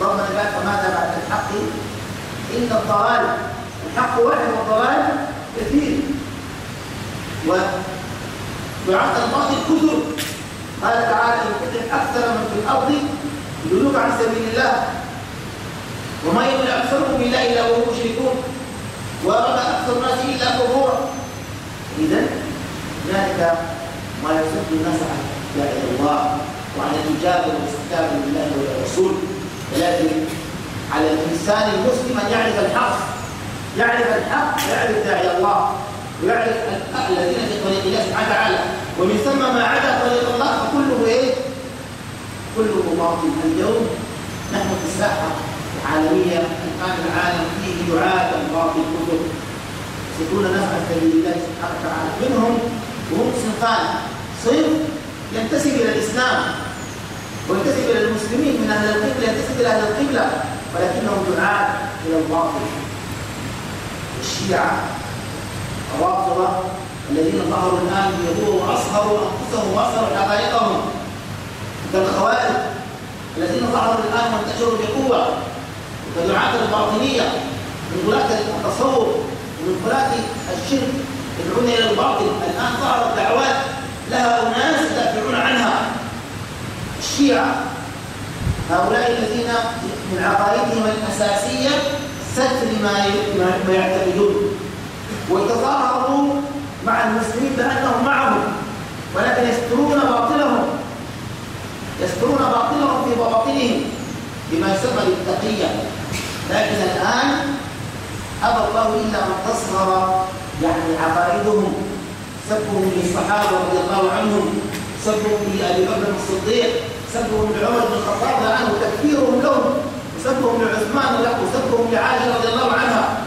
ربنا قال فماذا بعد الحق إلا الضلال الحق واحد والضلال كثير. ودعاة الباطل كثر قال تعالى إن كنتم أكثر من في الأرض يدلوك عن سبيل الله وما يؤمن أكثرهم بالله إلا وهم مشركون وما أكثر الناس إلا كفورا إذا هنالك ما يصد الناس عن داعي الله وعن الإجابة والاستجابة لله. على الإنسان المسلم أن يعرف الحق. يعرف الحق ويعرف داعي الله ويعرف الذين في طريق الله سبحانه وتعالى. ومن ثم ما عدا طريق الله فكله إيه؟ كله باطل اليوم نحن في الساحة العالمية الان العالم فيه دعاة باطل كتب يصدون الناس عن سبيل الله سبحانه وتعالى. منهم وهم صنفان. صنف ينتسب إلى الإسلام وينتسب إلى المسلمين. من أهل القبلة ينتسب إلى أهل القبلة. ولكنهم دعاة إلى الباطل. الشيعة الرافضة الذين ظهروا الآن ليضروا وأصهروا أنفسهم وأصهروا حقائقهم. كالخوارج الذين ظهروا الآن وانتشروا بقوة كدعاة الباطنية من غلاة التصوف ومن غلاة الشرك يدعون إلى الباطل. الآن ظهرت دعوات لها أناس يدافعون عنها. الشيعة هؤلاء الذين من عقائدهم الأساسية ستر ما يعتقدون. ويتظاهروا مع المسلمين بأنهم معهم ولكن يسترون باطلهم. يسترون باطلهم في بواطنهم بما يسمى بالتقية لكن الآن أبى الله إلا أن تصغر يعني عقائدهم. سبهم للصحابة رضي الله عنهم سبهم لأبي بكر الصديق سبهم لعمر بن الخطاب عنه تكفيرهم لهم وسبهم لعثمان وسبهم لعائشة رضي الله عنها.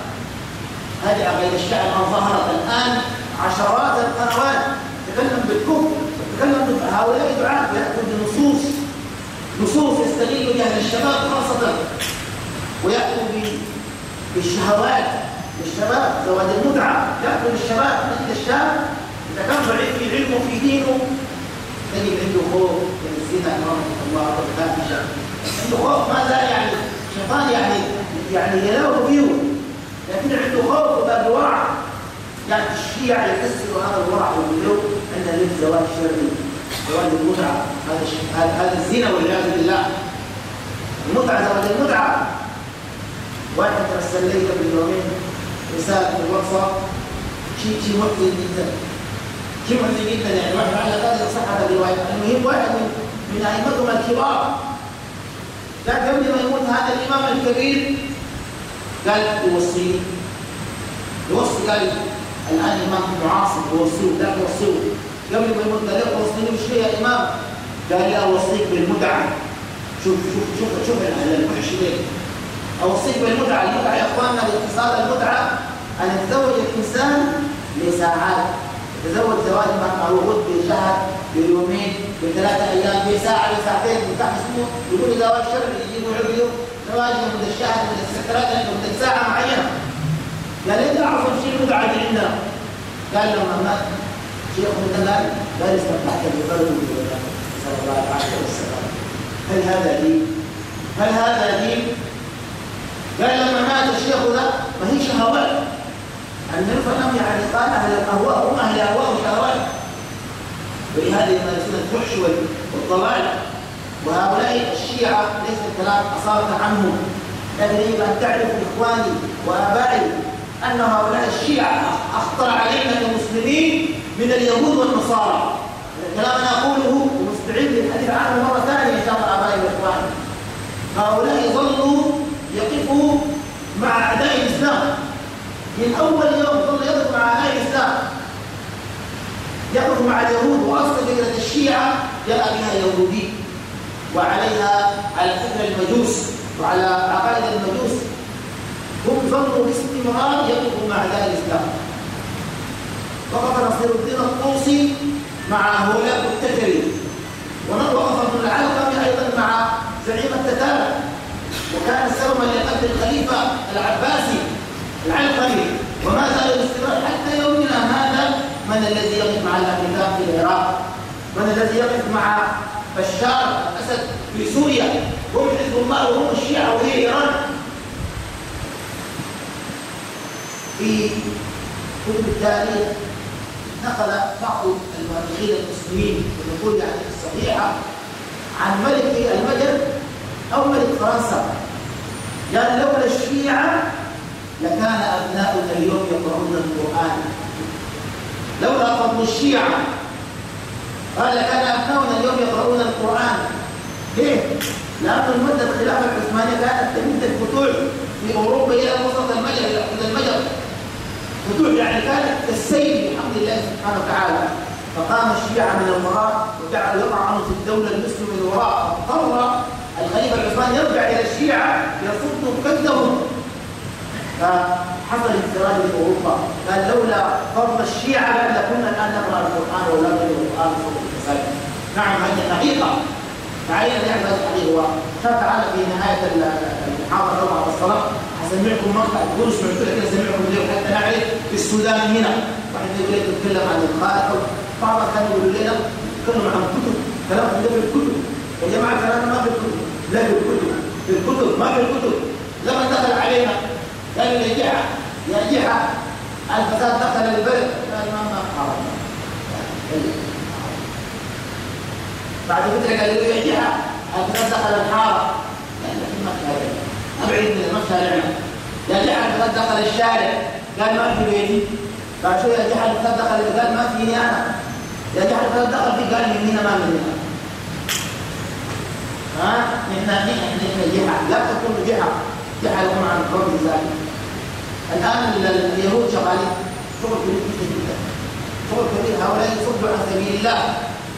هذه عقيدة الشعب أن ظهرت الآن عشرات القنوات. تتكلم بالكفر تتكلم هؤلاء دعاة يأتوا بنصوص نصوص يستغل بها الشباب خاصة ويأتوا بالشهوات للشباب زواج المتعة. يأتوا للشباب مثل الشاب ضعيف في علمه في دينه. تجد عنده خوف من الزنا رحمه الله والفاحشة عنده خوف ماذا يعني شيطان يعني يعني يلاوه فيه. لكن عنده خوف وباب ورع يعني الشيعة يفسر هذا الورع والبلو أن للزواج شرعي زواج المتعة. هذا هذا الزنا والعياذ بالله. المتعة زواج المتعة. واحد ترسل لي قبل يومين رسالة في الواتساب. شيء شيء محزن جدا. شيء محزن جدا يعني واحد على قدر صحة الرواية المهم واحد من من الكبار. قال قبل ما يموت هذا الإمام الكبير. قال يوصيني يوصي قال الآن إمام معاصر يوصيه لا توصيه قبل ما يموت قال توصيني وش يا إمام. قال لا أوصيك بالمتعة. شوف شوف شوف شوف الوحش ليه أوصيك بالمتعة. المتعة يا إخواننا لاقتصاد المتعة. أن يتزوج الإنسان لساعات. يتزوج زواج معروض بشهر بيومين بثلاثة أيام بساعة بساعتين بتاع اسمه يقول زواج شرعي يجيبوا عقله زواج لمدة الشهر لمدة ثلاثة لمدة ساعة معينة. قال إيه اعظم شيء مدعى عندنا. قال لما مات شيخ من قال قال استمتعت بقلبي صلى الله عليه وسلم. هل هذا دين؟ هل هذا دين؟ قال لما مات الشيخ ذا ما هي شهوات. النبي الله يعني قال أهل الاهواء هم أهل اهواء وشهوات ولهذا يمارسون الفحش والضلال. وهؤلاء الشيعة ليس الكلام أصابت عنهم. لكن يجب أن تعرف إخواني وآبائي أن هؤلاء الشيعة أخطر علينا كمسلمين من اليهود والنصارى. الكلام أنا أقوله ومستعد للحديث عنه مرة ثانية إن شاء الله آبائي وإخواني. هؤلاء ظلوا يقفوا مع أعداء من أول يوم ظل يقف مع أعداء الإسلام. يقف مع اليهود وأصل فكرة الشيعة جاء بها يهودي وعليها على فكر المجوس وعلى عقائد المجوس. هم ظلوا باستمرار يقفوا مع أعداء الإسلام. وقف نصير الدين الطوسي مع هؤلاء التتري وقف ابن العلقمي أيضا مع زعيم التتار. وكان سببا لقتل الخليفة العباسي العلقمي وما زال الاستمرار حتى يومنا هذا؟ من الذي يقف مع الامريكان في العراق؟ من الذي يقف مع بشار الأسد في سوريا؟ هم حزب الله وهم الشيعة وهي إيران. في كتب التاريخ نقل بعض المؤرخين المسلمين بالنقول يعني الصحيحة عن ملك المجر أو ملك فرنسا. قال لولا الشيعة لكان أبناؤنا اليوم يقرؤون القرآن. لولا فضل الشيعة. قال لكان أبناؤنا اليوم يقرؤون القرآن. ليه؟ لأن المدة الخلافة العثمانية كانت تمد الفتوح في أوروبا إلى وسط المجر إلى المجر. فتوح يعني كانت كالسيل بحمد الله سبحانه وتعالى. فقام الشيعة من الوراء وجعلوا يطعنوا في الدولة المسلمة من الوراء. فاضطر الخليفة العثماني يرجع إلى الشيعة يصد كدهم فحصل انفراد أوروبا. قال لولا فضل الشيعة لكنا الان نقرأ القرآن ولا نقرأ القرآن. فوق المساجد نعم هذه حقيقه فعلينا نعرف هذه الحقيقة. وشاء تعالى في نهاية المحاضرة طبعا والصلاه حسمعكم مقطع تقول سمعت لك أسمعكم اليوم حتى نعرف السودان هنا. واحد يقول لك نتكلم عن الخالق بعض كان يقول لنا نتكلم عن كتب كلام في الكتب. يا جماعة كلام ما في الكتب. لا في الكتب. في الكتب ما في الكتب. لما دخل علينا يا جحا يا جحا الفساد دخل البلد. قال ما ما حرام. بعد فترة قال له يا جحا الفساد دخل الحارة. قال لكن ما في أبعد من شارعنا يا جحا الفساد دخل الشارع. قال ما في بيتي. قال شو يا جحا الفساد دخل قال ما فيني أنا. يا جحا الفساد دخل في قال من هنا ما من هنا. ها؟ نحن نحن نحن جحا لا تكون جحا يكون عن قوم ذلك الآن اليهود شغالين. شغل كبير جدا شغل كبير هؤلاء يصدوا عن سبيل الله.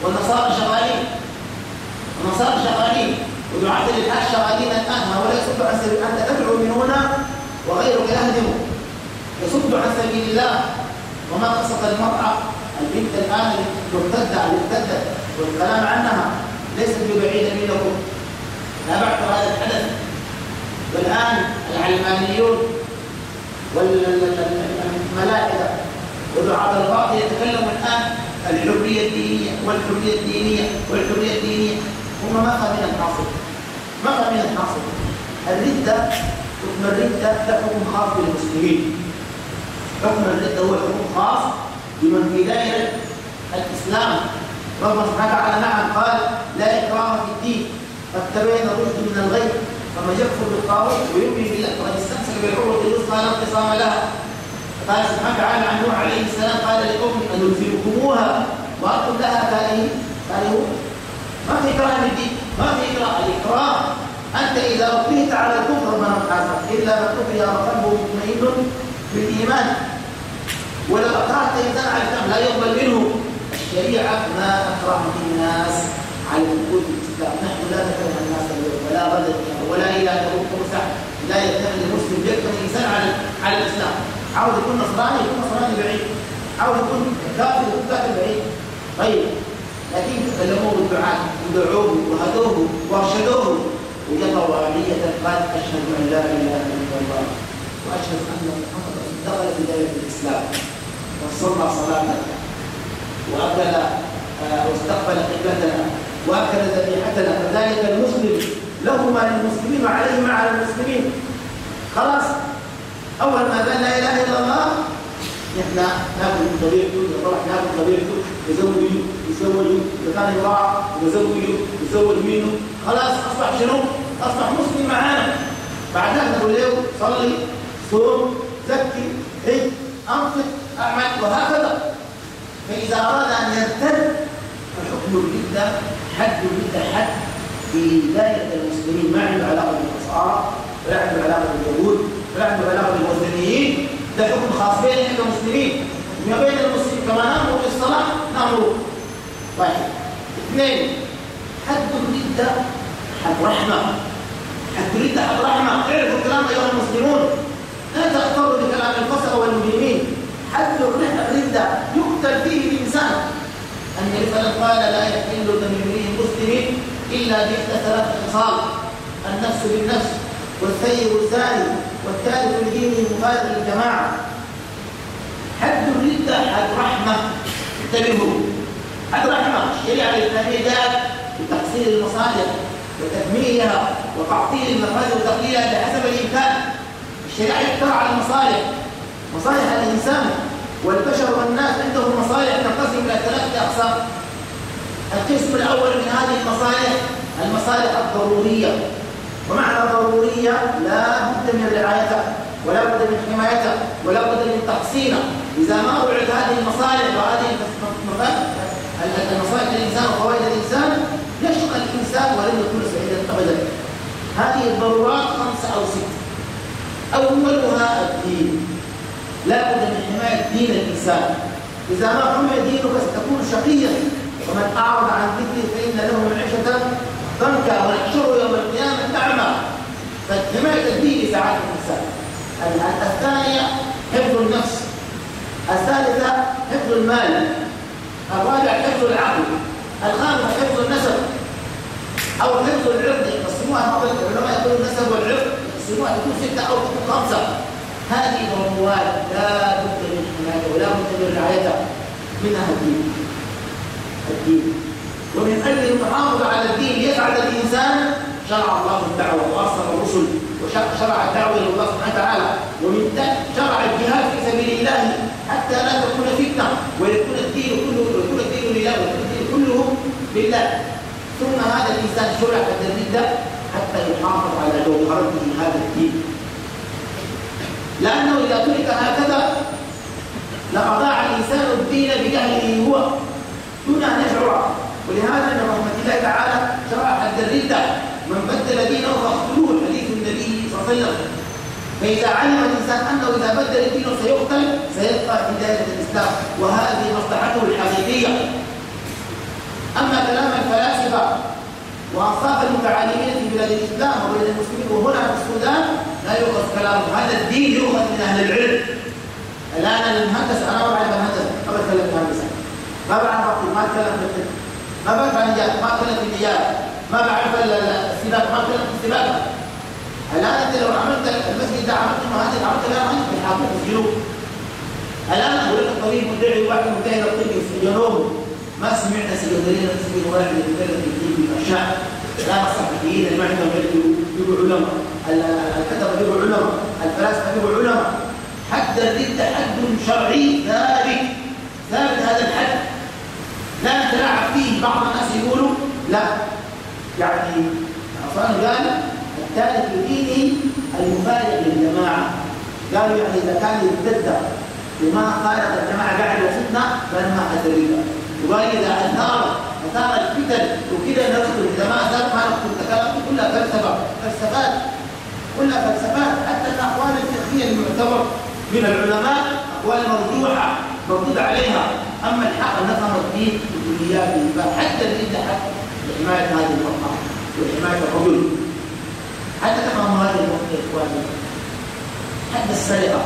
والنصارى شغالين. النصارى شغالين. ودعاة الإلحاد شغالين الآن. هؤلاء يصدوا عن سبيل أنت تدعو من هنا وغيرك يهدم يصد عن سبيل الله. وما قصة المرأة البنت الآن مرتدة مرتدة والكلام عنها ليست ببعيدة منكم. تابعت هذا الحدث. والآن العلمانيون والملائكة. ودعاة الباطل يتكلموا الآن الحرية الدينية والحرية الدينية والحرية الدينية. هم ما من الحاصل؟ ما من الحاصل؟ الردة حكم الردة ده حكم خاص بالمسلمين. حكم الردة هو حكم خاص بمن في دائرة الإسلام. ربنا سبحانه وتعالى نعم قال لا إكراه في الدين. قد تبين الرشد من الغي. فمن يكفر بالطاغوت ويؤمن بالله فقد استمسك بالعروة الوثقى لا انقسام لها قال سبحانه وتعالى عن نوح عليه السلام قال لقوم ان نلزمكموها وأنتم لها كارهين كارهون ما في اكراه في الدين ما في اكراه الاكراه انت اذا اكرهت على الكفر ربنا حاسب الا من أكره وقلبه مطمئن بالايمان ولو اكرهت انسان على الاسلام لا يقبل منه الشريعه ما اكرهت الناس على الاسلام نحن لا نكره الناس اليوم ولا غدا ولا إلى ان تمسح لا يتخذ المسلم يكره الانسان على على الإسلام. عاوز يكون نصراني يكون نصراني بعيد. عاوز يكون كافر يكون كافر بعيد. طيب. لكن كلموه الدعاء ودعوه وهدوه وأرشدوه. وجدوا عملية قال أشهد أن لا إله إلا الله وأشهد أن محمدا دخل في دائرة الإسلام. وصلى صلاته. وأكل آه، واستقبل قبلتنا وأكل ذبيحتنا. فذلك المسلم له ما للمسلمين وعليه ما على المسلمين. خلاص. أول ما قال لا إله إلا الله نحن ناكل من طبيعته يطرح ناكل طبيعته يزوج يزوج إذا كان يراعى يزوج يزوج منه خلاص أصبح شنو؟ أصبح مسلم معانا. بعد ذلك نقول له صلي صوم زكي حج أنفق أعمل وهكذا. فإذا أراد أن يرتد فحكم الردة حد الردة حد. في دائره المسلمين ما عنده علاقة بالأسعار ولا عنده علاقة باليهود ولا عنده علاقة بالوثنيين ده حكم خاص بيننا كمسلمين وما بين المسلمين كما نامر بالصلاه نامر واحد. اثنين. حد الردة حد رحمة؟ حد الردة حد رحمة؟ اعرفوا الكلام أيها المسلمون. لا تغتروا بكلام الفسق والمجرمين. حد الردة يقتل فيه الإنسان. أن مثلا قال لا يحل دم امرئ مسلم إلا بإحدى ثلاث خصال النفس بالنفس والثيب الزاني والثالث لدينه مفاد للجماعة. حد الردة حد رحمة. انتبهوا. حد رحمة. الشريعة الإسلامية جاءت بتحصيل المصالح وتكميلها وتعطيل المفاسد وتقليلها بحسب الإمكان. الشريعة على المصالح مصالح الإنسان والبشر والناس عندهم مصالح تنقسم إلى ثلاثة أقسام. القسم الأول من هذه المصالح المصالح الضرورية. ومعنى ضرورية لا بد من رعايتها ولا بد من حمايتها ولا بد من تحصينها. إذا ما وعد هذه المصالح وهذه المصالح للإنسان وفوائد الإنسان يشقى الإنسان ولن يكون سعيدا أبدا. هذه الضرورات خمسة أو ست. أولها الدين. لا بد من حماية دين الإنسان. إذا ما حمي دينك ستكون شقيا. ومن أعرض عن ذكري فإن له معيشة ضنكا ونحشره يوم القيامة أعمى فحماية الدين سعادة الإنسان؟ الثانية حفظ النفس. الثالثة حفظ المال. الرابع حفظ العقل. الخامس حفظ النسب. أو حفظ العرض يقسموها بعض العلماء يقولون النسب والعرض يقسموها تكون ستة أو تكون خمسة. هذه ضرورات لا بد من حمايتها ولا بد من رعايتها منها الدين. الدين. ومن أجل المحافظة على الدين يسعد الإنسان شرع الله الدعوة وأرسل الرسل وشرع الدعوة إلى الله سبحانه وتعالى. ومن شرع الجهاد في سبيل الله حتى لا تكون فتنة. ويكون الدين كله ويكون الدين لله ويكون الدين كله لله. ثم هذا الإنسان شرع الردة حتى يحافظ على جوهرته هذا الدين. لأنه إذا ترك هكذا لأضاع الإنسان الدين بجهله هو. دون أن يشعر ولهذا من رحمة الله تعالى شرع حد الردة. من بدل دينه فاقتلوه حديث النبي صلى الله عليه وسلم فإذا علم الإنسان أنه إذا بدل دينه سيقتل سيبقى في دائرة الإسلام. وهذه مصلحته الحقيقية. أما كلام الفلاسفة وأصحاب المتعالمين في بلاد الإسلام وبلاد المسلمين وهنا في السودان لا يؤخذ كلامه. هذا الدين يؤخذ من أهل العلم. الآن المهندس أنا ما بعرف المهندس بتكلم في الهندسة ما بعرف ما في الطب ما بعرف عن ما أتكلم في النجارة ما بعرف السباق ما أتكلم في السباق الآن أنت لو عملت المسجد ده عملت مهندس عملت كلام في الحاكم في الجنوب. الآن أقول لك الطبيب مدعي واحد الطب في الجنوب؟ ما سمعنا سيدرين مسجد واحد يتكلم في الدين بالأشياء لا الصحفيين اللي ما عندهم علماء. الكتبة يبقوا علماء. الفلاسفة يبقوا علماء. حد الردة حد شرعي ثابت ثابت هذا الحد. لا نتلاعب فيه بعض الناس يقولوا لا. يعني عصران قال الثالث لدينه المفارق للجماعة. قالوا يعني إذا كان يرتد وما خالف الجماعة قاعد وسطنا حد الردة وقال إذا أثار أثار الفتن وكذا ندخل إذا ما أثار ما ندخل التكلم كلها فلسفة. فلسفات. كلها فلسفات. حتى الأقوال الفقهية المعتبر من العلماء أقوال مرجوحة مردود عليها. أما الحق نفهم الدين بكلياته فحتى الدين حق لحماية هذه المرأة وحماية الرجل. حتى تفهم هذه النقطة يا إخواني. حتى السرقة.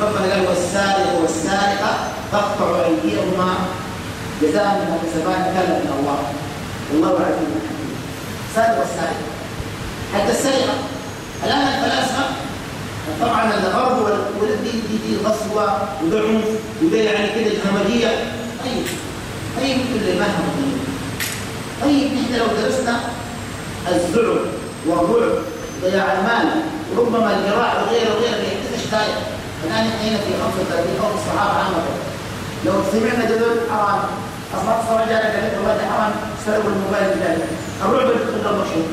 ربنا قال والسارق والسارقة فاقطعوا أيديهما جزاء من كسبان كلا من الله. والله عزيز حكيم. سارق والسارق حتى السرقة. الآن الفلاسفة طبعا الغرب ودي دي دي غصوة وده عنف وده يعني كده همجية طيب طيب كل ما هم طيب إحنا لو درسنا الزعم والرعب ضياع المال وربما الجراح وغيره وغيره يحدث اشكال الان إحنا في 35 أو الصحابة عامه لو سمعنا جدول حرام أصبحت الصلاه جاء قال لك والله حرام سرقوا الموبايل بتاعي. الرعب اللي تقول مشهور.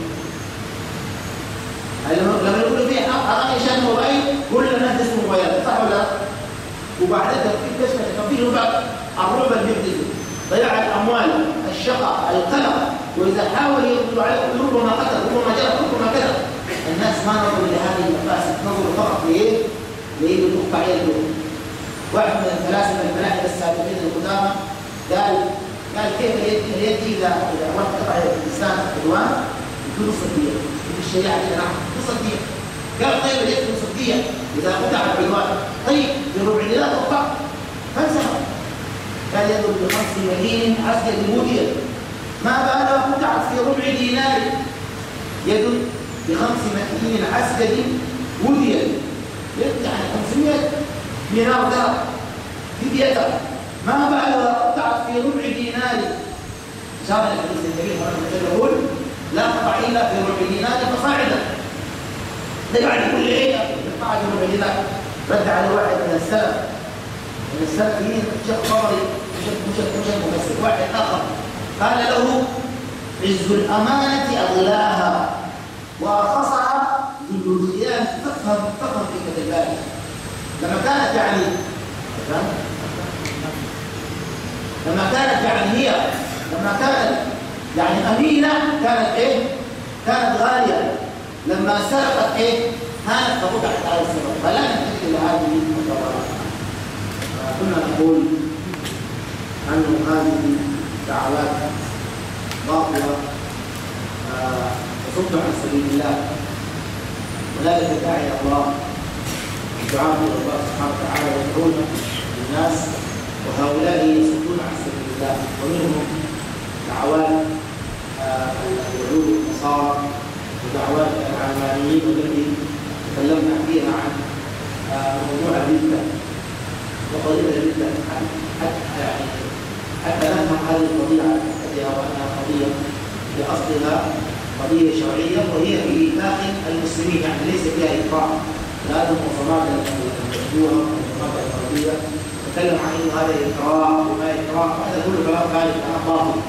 لما يقولوا فيه حرام يشان موبايل كلنا نهدس موبايلات صح ولا لا؟ وبعدين في كشف فيه ربع الرعب اللي بيحدثه ضياع الأموال الشقاء القلق وإذا حاول يقتل عليه ربما قتل ربما جرى ربما كذا. الناس ما نظروا لهذه المفاسد نظروا فقط لإيه؟ لإيه؟ تقطع يده. واحد من الفلاسفة الملاحده السابقين القدامى قال قال كيف اليد اذا إذا يد الإنسان عدوان؟ يكون صديه في الشريعة كده نعم صديه قال طيب اليد صديه إذا قطع العدوان طيب في ربع لا تقطع فلسفه قال يد بخمس مليين عسكر موديا ما بالها قطعت في ربع دينار يد بخمس مليين عسكر موديا يعني 500 دينار ذهب في بيتها ما بالها قطعت في ربع دينار. شاف الحديث الكريم ورحمه يقول لا قطع إلا في ربع دينار فصاعدا ده بعد كل إيه؟ ربع دينار رد على واحد من السلف. من السلفيين شيخ طبري مش مش مفسر. واحد آخر. قال له عز الأمانة أغلاها. وأرخصها ذل الخيانه تفهم تفهم في كتاب لما كانت يعني لما كانت يعني هي لما كانت يعني أمينة كانت إيه؟ كانت غالية. لما سرقت إيه؟ كانت فقطعت على السبب فلا إلى هذه الضرورات كنا نقول أن هذه دعوات باطلة تصد عن سبيل الله. وذلك داعي الله. الدعاء إلى الله سبحانه وتعالى يدعون الناس وهؤلاء يصدون عن سبيل الله. ومنهم دعوات اليهود والنصارى ودعوات العلمانيين والتي تكلمنا فيها عن موضوع الردة وقضية الردة حتى يعني حتى نفهم هذه القضية على حقيقتها وأنها قضية في أصلها قضية شرعية وهي في داخل المسلمين يعني ليس فيها إكراه لا المنظمات المشبوهة والمنظمات الغربية تتكلم عن أنه هذا إكراه وما إكراه هذا كله كلام خارج كلام باطل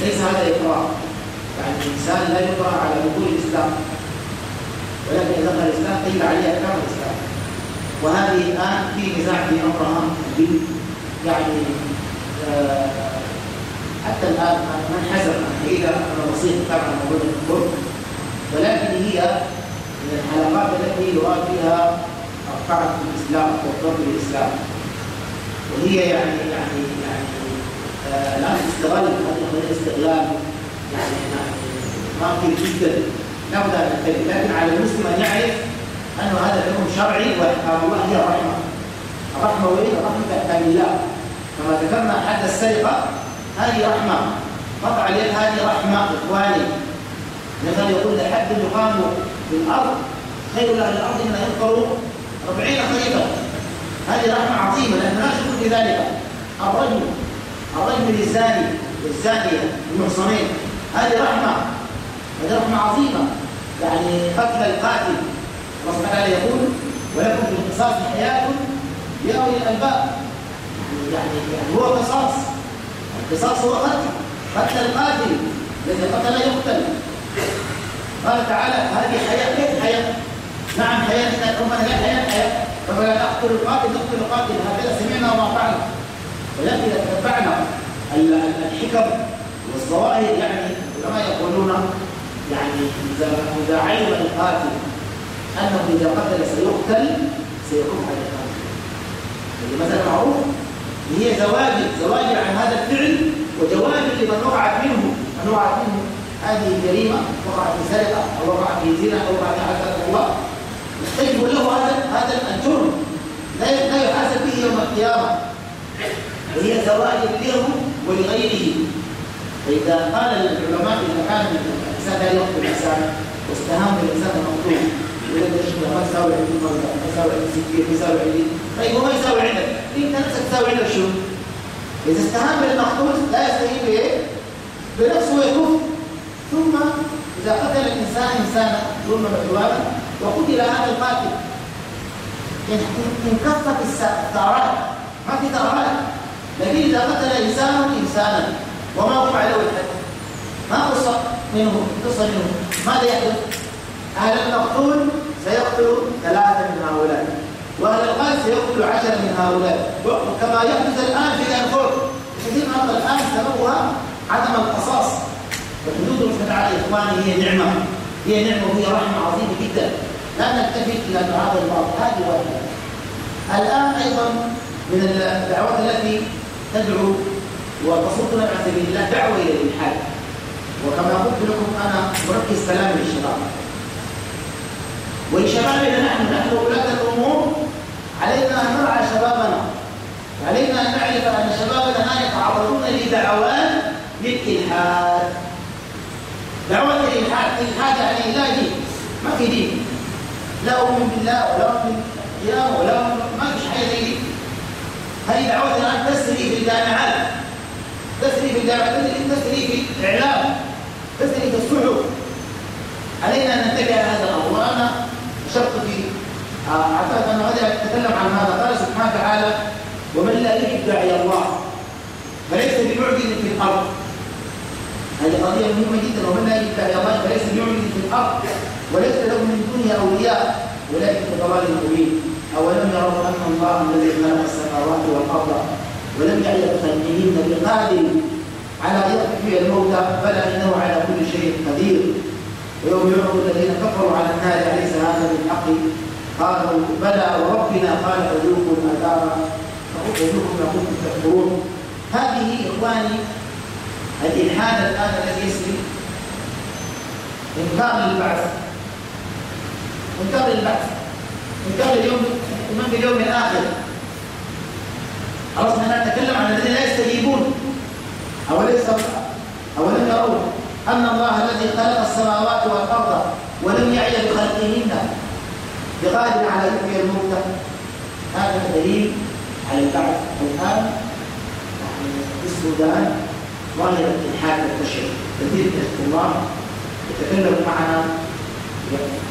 ليس هذا إكراه يعني الإنسان لا يكره على دخول الإسلام. ولكن إذا دخل الإسلام قيل عليه أحكام الإسلام. وهذه الآن في نزاع في أمرها يعني آه حتى الآن من حسب أنا بسيط طبعا موضوع الكفر. ولكن هي من الحلقات التي يراد فيها الطعن في الإسلام والضرب بالإسلام وهي يعني يعني يعني آه الآن استغل هذه الاستغلال يعني ما كثير جدا أن ننتبه لكن على المسلم أن يعرف أن هذا حكم شرعي وأحكام الله هي الرحمة الرحمة وين؟ الرحمة بأحكام الله. كما ذكرنا حد السرقة هذه رحمة. قطع اليد هذه رحمة إخواني. مثلا يقول لحد يقام في الأرض خير له الأرض من أن ينقروا أربعين خريفا هذه رحمة عظيمة لأن لا شك في ذلك. الرجل الرجل للزاني والزانية المحصنين هذه رحمة. هذه رحمة عظيمة. يعني قتل القاتل. الله سبحانه وتعالى يقول ولكم في القصاص حياة يا الألباب. يعني يعني هو قصاص. القصاص هو قتل. قتل القاتل. الذي قتل يقتل. قال تعالى هذه حياة كيف حياة؟ نعم حياة. ربنا لا حياة حياة. ربنا نقتل القاتل نقتل القاتل. هكذا سمعنا وما فعلنا. ولكن إذا تتبعنا الحكم والظواهر يعني العلماء يقولون يعني إذا إذا علم القاتل أنه إذا قتل سيقتل سيكون على القاتل. هذه مثلا معروف هي زواجر زواجر عن هذا الفعل وجواجر لمن وقعت منه من وقعت منه هذه جريمة وقعت في سرقة أو وقعت في زنا أو وقعت عزة الله. تجب له هذا هذا الجرم. لا لا يحاسب به يوم القيامة. وهي زواجر له ولغيره. فإذا قال العلماء إذا كان الإنسان لا يقتل الإنسان. واستهان بالإنسان المقتول يقول لك الشيخ ما يساوي عندي مرة ما يساوي عندي سكين ما يساوي عندي طيب هو ما يساوي عندك إنت نفسك تساوي عندك شو؟ إذا استهان بالمقتول لا يستهين بايه؟ بنفسه ويكف ثم إذا قتل الإنسان إنسانا ظلما وعدوانا وقتل هذا القاتل. انكفت الثارات ما في ثارات لكن إذا قتل إنسان إنسانا. وما هو عليه الحد ما قص منه قص منه ماذا يحدث؟ أهل المقتول سيقتل ثلاثة من هؤلاء. وأهل القتل سيقتل عشرة من هؤلاء. كما يحدث الآن في الأنفور كثير من الآن سببها عدم القصاص. وحدود الله تعالى إخواني هي نعمة. هي نعمة وهي رحمة عظيمة جدا. لا نكتفي إلى هذا البعض هذه واحدة. الآن أيضا من الدعوات التي تدعو وتصدنا عن سبيل الله دعوة إلى الإلحاد. وكما قلت لكم أنا مركز كلامي للشباب ولشبابنا نحن نحن ولاة الأمور علينا أن نرعى شبابنا. علينا أن نعرف أن شبابنا الآن يتعرضون لدعوات للإلحاد. دعوات الإلحاد الإلحاد يعني لا دين ما في دين. لا أؤمن بالله ولا أؤمن بالقيامة ولا ما فيش حاجة زي دي. هذه دعوات الآن تسري في الجامعات. تسري في الجامعات تسري في الإعلام. في الصحف. علينا أن نتبع هذا الأمر وأنا شرط في اعتقد ان غدا يتكلم عن هذا. قال سبحانه وتعالى ومن لا يجب داعي الله فليس بمعجز في الأرض. هذه قضية مهمة جدا. ومن لا يجب داعي الله فليس بمعجز في الأرض وليس له من دونه أولياء. ولكن في ضلال مبين. أولم يروا أن الله الذي خلق السماوات والأرض ولم يعي بخلقهن بقادر على يحيي الموتى بلى إنه على كل شيء قدير. ويوم يعرض الذين كفروا على النار أليس هذا بالحق؟ قالوا بلى وربنا قال فذوقوا العذاب فذوقوا ما كنتم تكفرون. هذه إخواني الإلحاد الآن الذي يسري إنكار للبعث. إنكار للبعث. إنكار اليوم من باليوم الآخر. خلاص نحن نتكلم عن الذين لا يستجيبون. أوليس أولم يرون أن الله الذي خلق السماوات والأرض ولم يعي بخلقهن بقادر على يحيي الموتى هذا دليل على البعث الآن. في السودان ظاهرة الحاد والتشريع كثير من الله يتكلموا معنا.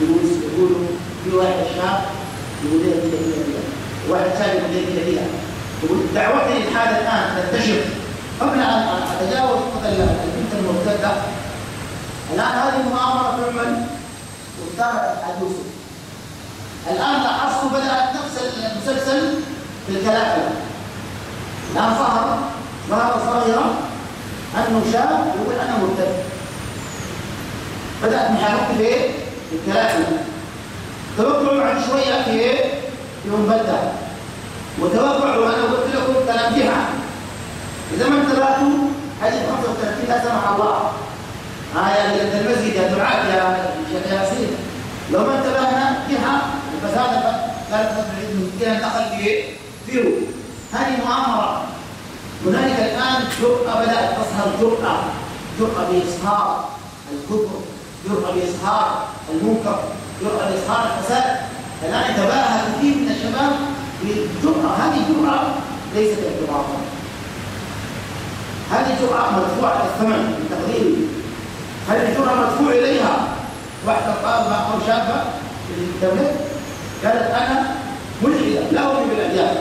يقولوا يقولوا في واحد شاب يقول لي واحد ثاني يقول لي يقول دعوة الإلحاد الآن. تنتشر قبل أن أتجاوز البنت المرتدة الآن هذه المؤامرة تعمل وانتهت يوسف. الآن لاحظت بدأت نفس المسلسل في الكلافة الآن ظهر ظهر ظاهرة أنه شاب يقول أنا مرتد بدأت محاربته في الكلافة توقعوا بعد شوية في إيه؟ في مبدع وتوقعوا أنا قلت لكم كلام جهة إذا ما انتبهتوا هذه 35 لا سمح الله. آية المسجد يا دعاء يا ياسين. لو ما انتبهنا جهة الفساد لا تفعل ممكن دخل في فيه. هذه مؤامرة. هنالك الآن جرأة بدأت تظهر جرأة. جرأة بإظهار الكفر جرأة بإظهار المنكر جرأة بإظهار الفساد. الآن يتباهى كثير من الشباب بالجرأة. هذه جرأة ليست اعتباطا. هذه جرأة مرفوعة الثمن من تقديري هل الجرأة مدفوع إليها؟ واحدة طالبة أو شابة في الدولة. قالت أنا ملحدة لا أؤمن بالأديان.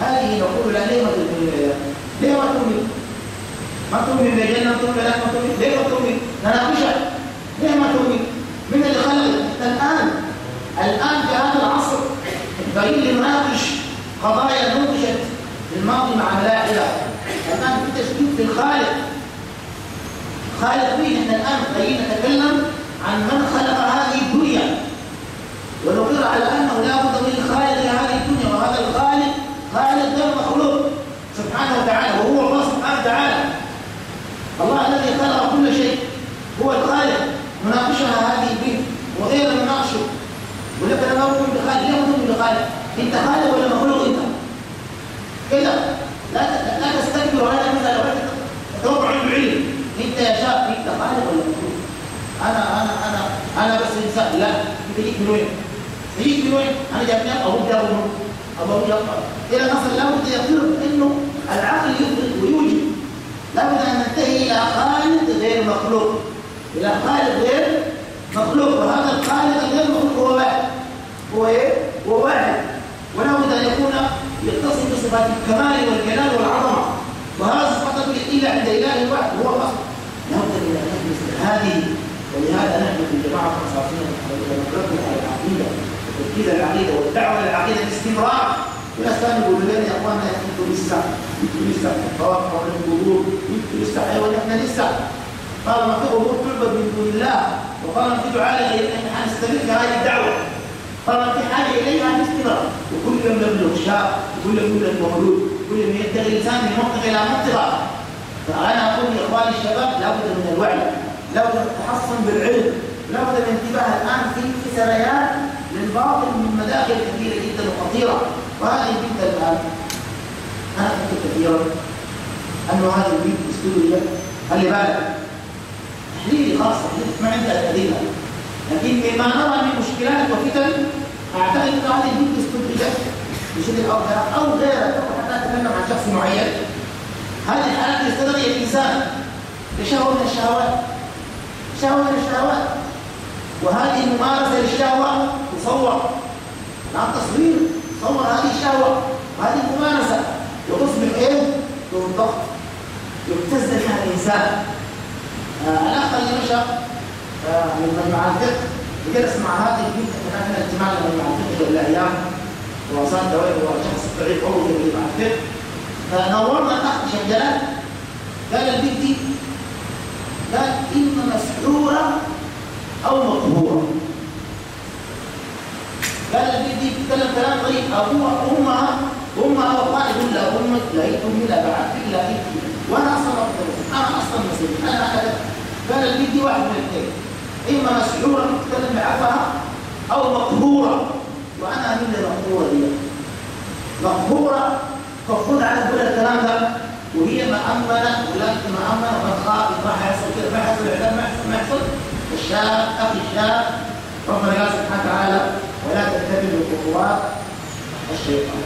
هذه نقول لها ليه ما تؤمن بالأديان؟ ليه ما تؤمن؟ ما تؤمن بالجنة ما تؤمن؟ ما تؤمن؟ ليه ما تؤمن؟ نناقشها. ليه ما تؤمن؟ من اللي خلق؟ الآن. الآن في هذا العصر بقيل نناقش قضايا نوقشت في الماضي مع ملاحدة. الآن في تشكيك في الخالق خالق مين؟ إحنا الآن خلينا نتكلم عن من خلق هذه الدنيا. ونقر على أنه لا بد من خالق لهذه الدنيا وهذا الخالق خالق غير مخلوق سبحانه وتعالى وهو الله سبحانه وتعالى. الله الذي خلق كل شيء هو الخالق. مناقشها هذه به وغير مناقشه. ولك أنا اؤمن بخالق ما تؤمن بخالق انت خالق ولا مخلوق انت؟ كده لا لا تستكبر ولا تنزل ولا تتوقع العلم. انت يا شاب انت خالق ولا مخلوق؟ أنا أنا أنا أنا بس إنسان. لا أنت ليك من وين؟ سيجي من وين؟ أنا جاي منين؟ أبوك جاب منه أبوك جاب إلى نصل لابد يقر إنه العقل يفرق ويوجد لابد أن ننتهي إلى خالق غير مخلوق. إلى خالق غير مخلوق. وهذا الخالق الغير مخلوق هو واحد. هو إيه؟ هو واحد. ولا بد أن يكون يتصف بصفات الكمال والجلال والعظمة. وهذا صفات الا عند إله واحد هو الاصل لابد أن ندرس هذه. ولهذا نحن في جماعة الاساطين نركز على العقيدة وتركيز العقيدة والدعوة للعقيده باستمرار. في ناس كانوا يقولوا لنا يا اخوانا أنتم لسه أنتم لسه الطواف حول القبور أنتم لسه أيوه إحنا لسه طالما في امور تعبد من دون الله. وطالما في دعاء لغير إحنا حنستمر في هذه الدعوة. حاجة اليها نستمر وكل يوم يبلغ شاب وكل يوم يولد مولود كل يوم ينتقل الإنسان من منطقه إلى منطقه فأنا أقول لإخواني الشباب لابد من الوعي لابد من التحصن بالعلم لابد من الانتباه الآن في سريان للباطل من مداخل كثيره جدا وخطيرة. وهذه البنت الآن أنا كنت كثيرا أنه هذه البنت استوديو خلي بالك. تحليلي خاصه ما عندها الادله لكن مما نرى هذه البنت استدرجت بشكل أو أو غيرها حتى اتكلم عن شخص معين. هذه الحالات يستدرج الإنسان لشهوة من الشهوات. شهوة من الشهوات. وهذه الممارسة للشهوة تصور. لا تصوير. تصور هذه الشهوة. وهذه الممارسة وتصبح إيه؟ ضغط يبتز بها الإنسان. آه الأخ اللي مشى آه من مجمع الفقه. وجلس مع هذه البنت كان اجتماع مجمع الفقه قبل أيام وصار دوائر وشخص ضعيف قوي في مجمع الفقه فنورنا الاخ شجلات قال البنت دي اما مسحورة أو مقهورة. قال البنت دي تتكلم كلام غريب أبوها أمها أمها واخوانها يقول لها أمك لا امي لا إنت. وأنا أصلا أنا أصلا مسلم. أنا قال البنت دي واحد من الاثنين إما مسحوره تتكلم بعفها أو مقهوره وأنا من اللي مقهورة دي. مقهورة المفروض على كل الكلام ده. وهي مأمنة ولكن مأمنة وقد خاف. ما حيحصل كده ما حيحصل الإعلان ما يحصل ما يحصل الشاب أخي الشاب ربنا قال سبحانه وتعالى. ولا تتبعوا خطوات الشيطان.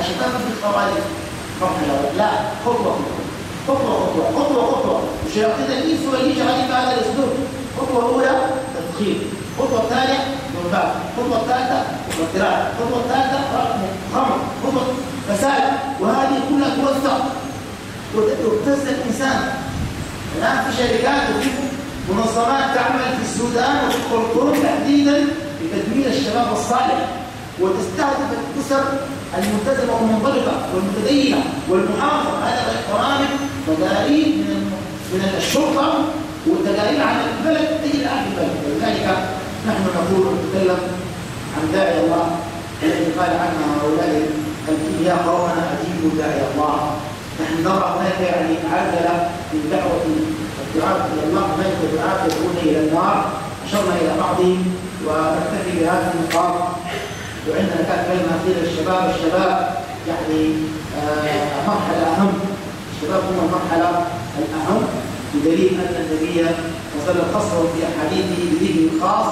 الشيطان في الخوارج مرحلة لا خطوة خطوة. خطوة خطوة خطوة. وشياطين الإنس والجن شغالين بهذا الأسلوب. خطوة أولى تدخين الخطوة الثانية منبات الخطوة الثالثة مخدرات الخطوة الثالثة خمر خطوة فساد. وهذه كلها توسع. وتبتز الإنسان. الآن في شركات وفي منظمات تعمل في السودان وفي الخرطوم تحديدا لتدمير الشباب الصالح. وتستهدف الأسر الملتزمة والمنضبطة والمتدينة والمحافظة. هذا برامج من من الشرطة. والتقارير عن البلد تجي الآن في البلد. ولذلك نحن نقول ونتكلم عن داعي الله الذي قال عنها هؤلاء يا قومنا أجيبوا داعي الله. نحن نرى هناك يعني عجلة في دعوة الدعاء إلى الله. هناك دعاء يدعون إلى النار. أشرنا إلى بعضهم ونكتفي بهذه النقاط. وعندنا كانت كلمة اخيره للشباب الشباب يعني آه مرحلة أهم. الشباب هم المرحلة الأهم. بدليل أن النبي صلى الله عليه وسلم في احاديثه بذكر خاص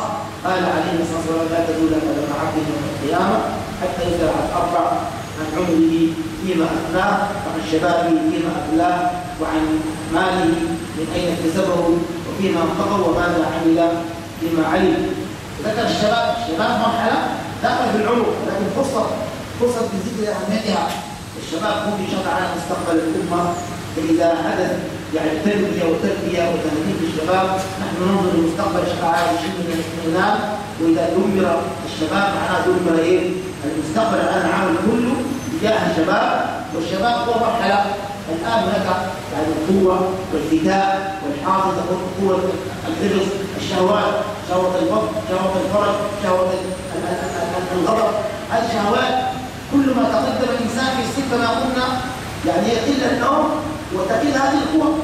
قال عليه الصلاة والسلام لا تزول قدم عبد يوم القيامة حتى يسال عن أربع عن عمره فيما افناه وعن شبابه فيما افلاه وعن ماله من أين اكتسبه وفيما أنفقه وماذا عمل فيما علم. ذكر الشباب الشباب مرحلة داخل في العمر لكن فرصة فرصة بذكر أهميتها. الشباب هم بشرط على مستقبل الأمة فإذا حدث يعني تربية وتربية وتهذيب الشباب. نحن ننظر لمستقبل الشباب شيء من الاطمئنان وإذا دمر الشباب معناه دمر إيه؟ المستقبل. الان العام كله تجاه الشباب والشباب هو مرحله الآن هناك يعني القوة والفتاء والحافظ قوه الحفظ الشهوات شهوة الفقر شهوة الفرج شهوة الغضب. الشهوات كل ما تقدم الإنسان في السن كما قلنا يعني يقل النوم وتقل هذه القوة.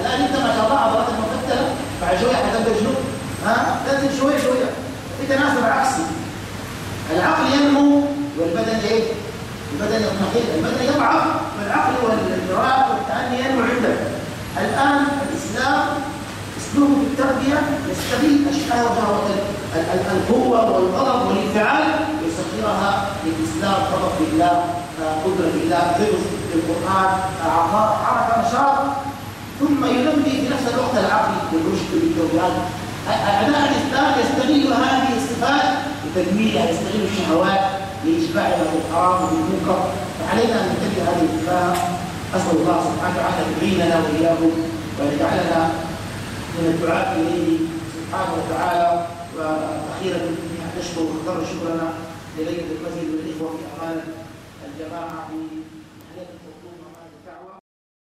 الآن أنت ما شاء الله عضلاتك مفتلة بعد شوية حتبقى جنوب ها؟ تنزل شوية شوية. في تناسب عكسي. العقل ينمو والبدن إيه؟ البدن يضمحل البدن يضعف والعقل والإدراك والتأني ينمو عندك. الآن الإسلام اسلوب التربية يستغل شهوه القوة والغضب والانفعال يسخرها للإسلام غضب بالله قدرة بالله حفظ القرآن عطاء حركة نشاط ثم ينمي في نفس الوقت العقل بالرشد بالتوبيات أعداء الإسلام يستغل هذه الصفات لتجميلها يستغل الشهوات لإشباعها بالحرام وبالمنكر فعلينا أن ننتبه هذه الاتفاق أسأل الله سبحانه وتعالى أن يعيننا وإياكم وأن يجعلنا من الدعاء إليه سبحانه وتعالى. وأخيرا نشكر ونكرر شكرنا لليلة المسجد والإخوة في أمان الجماعة في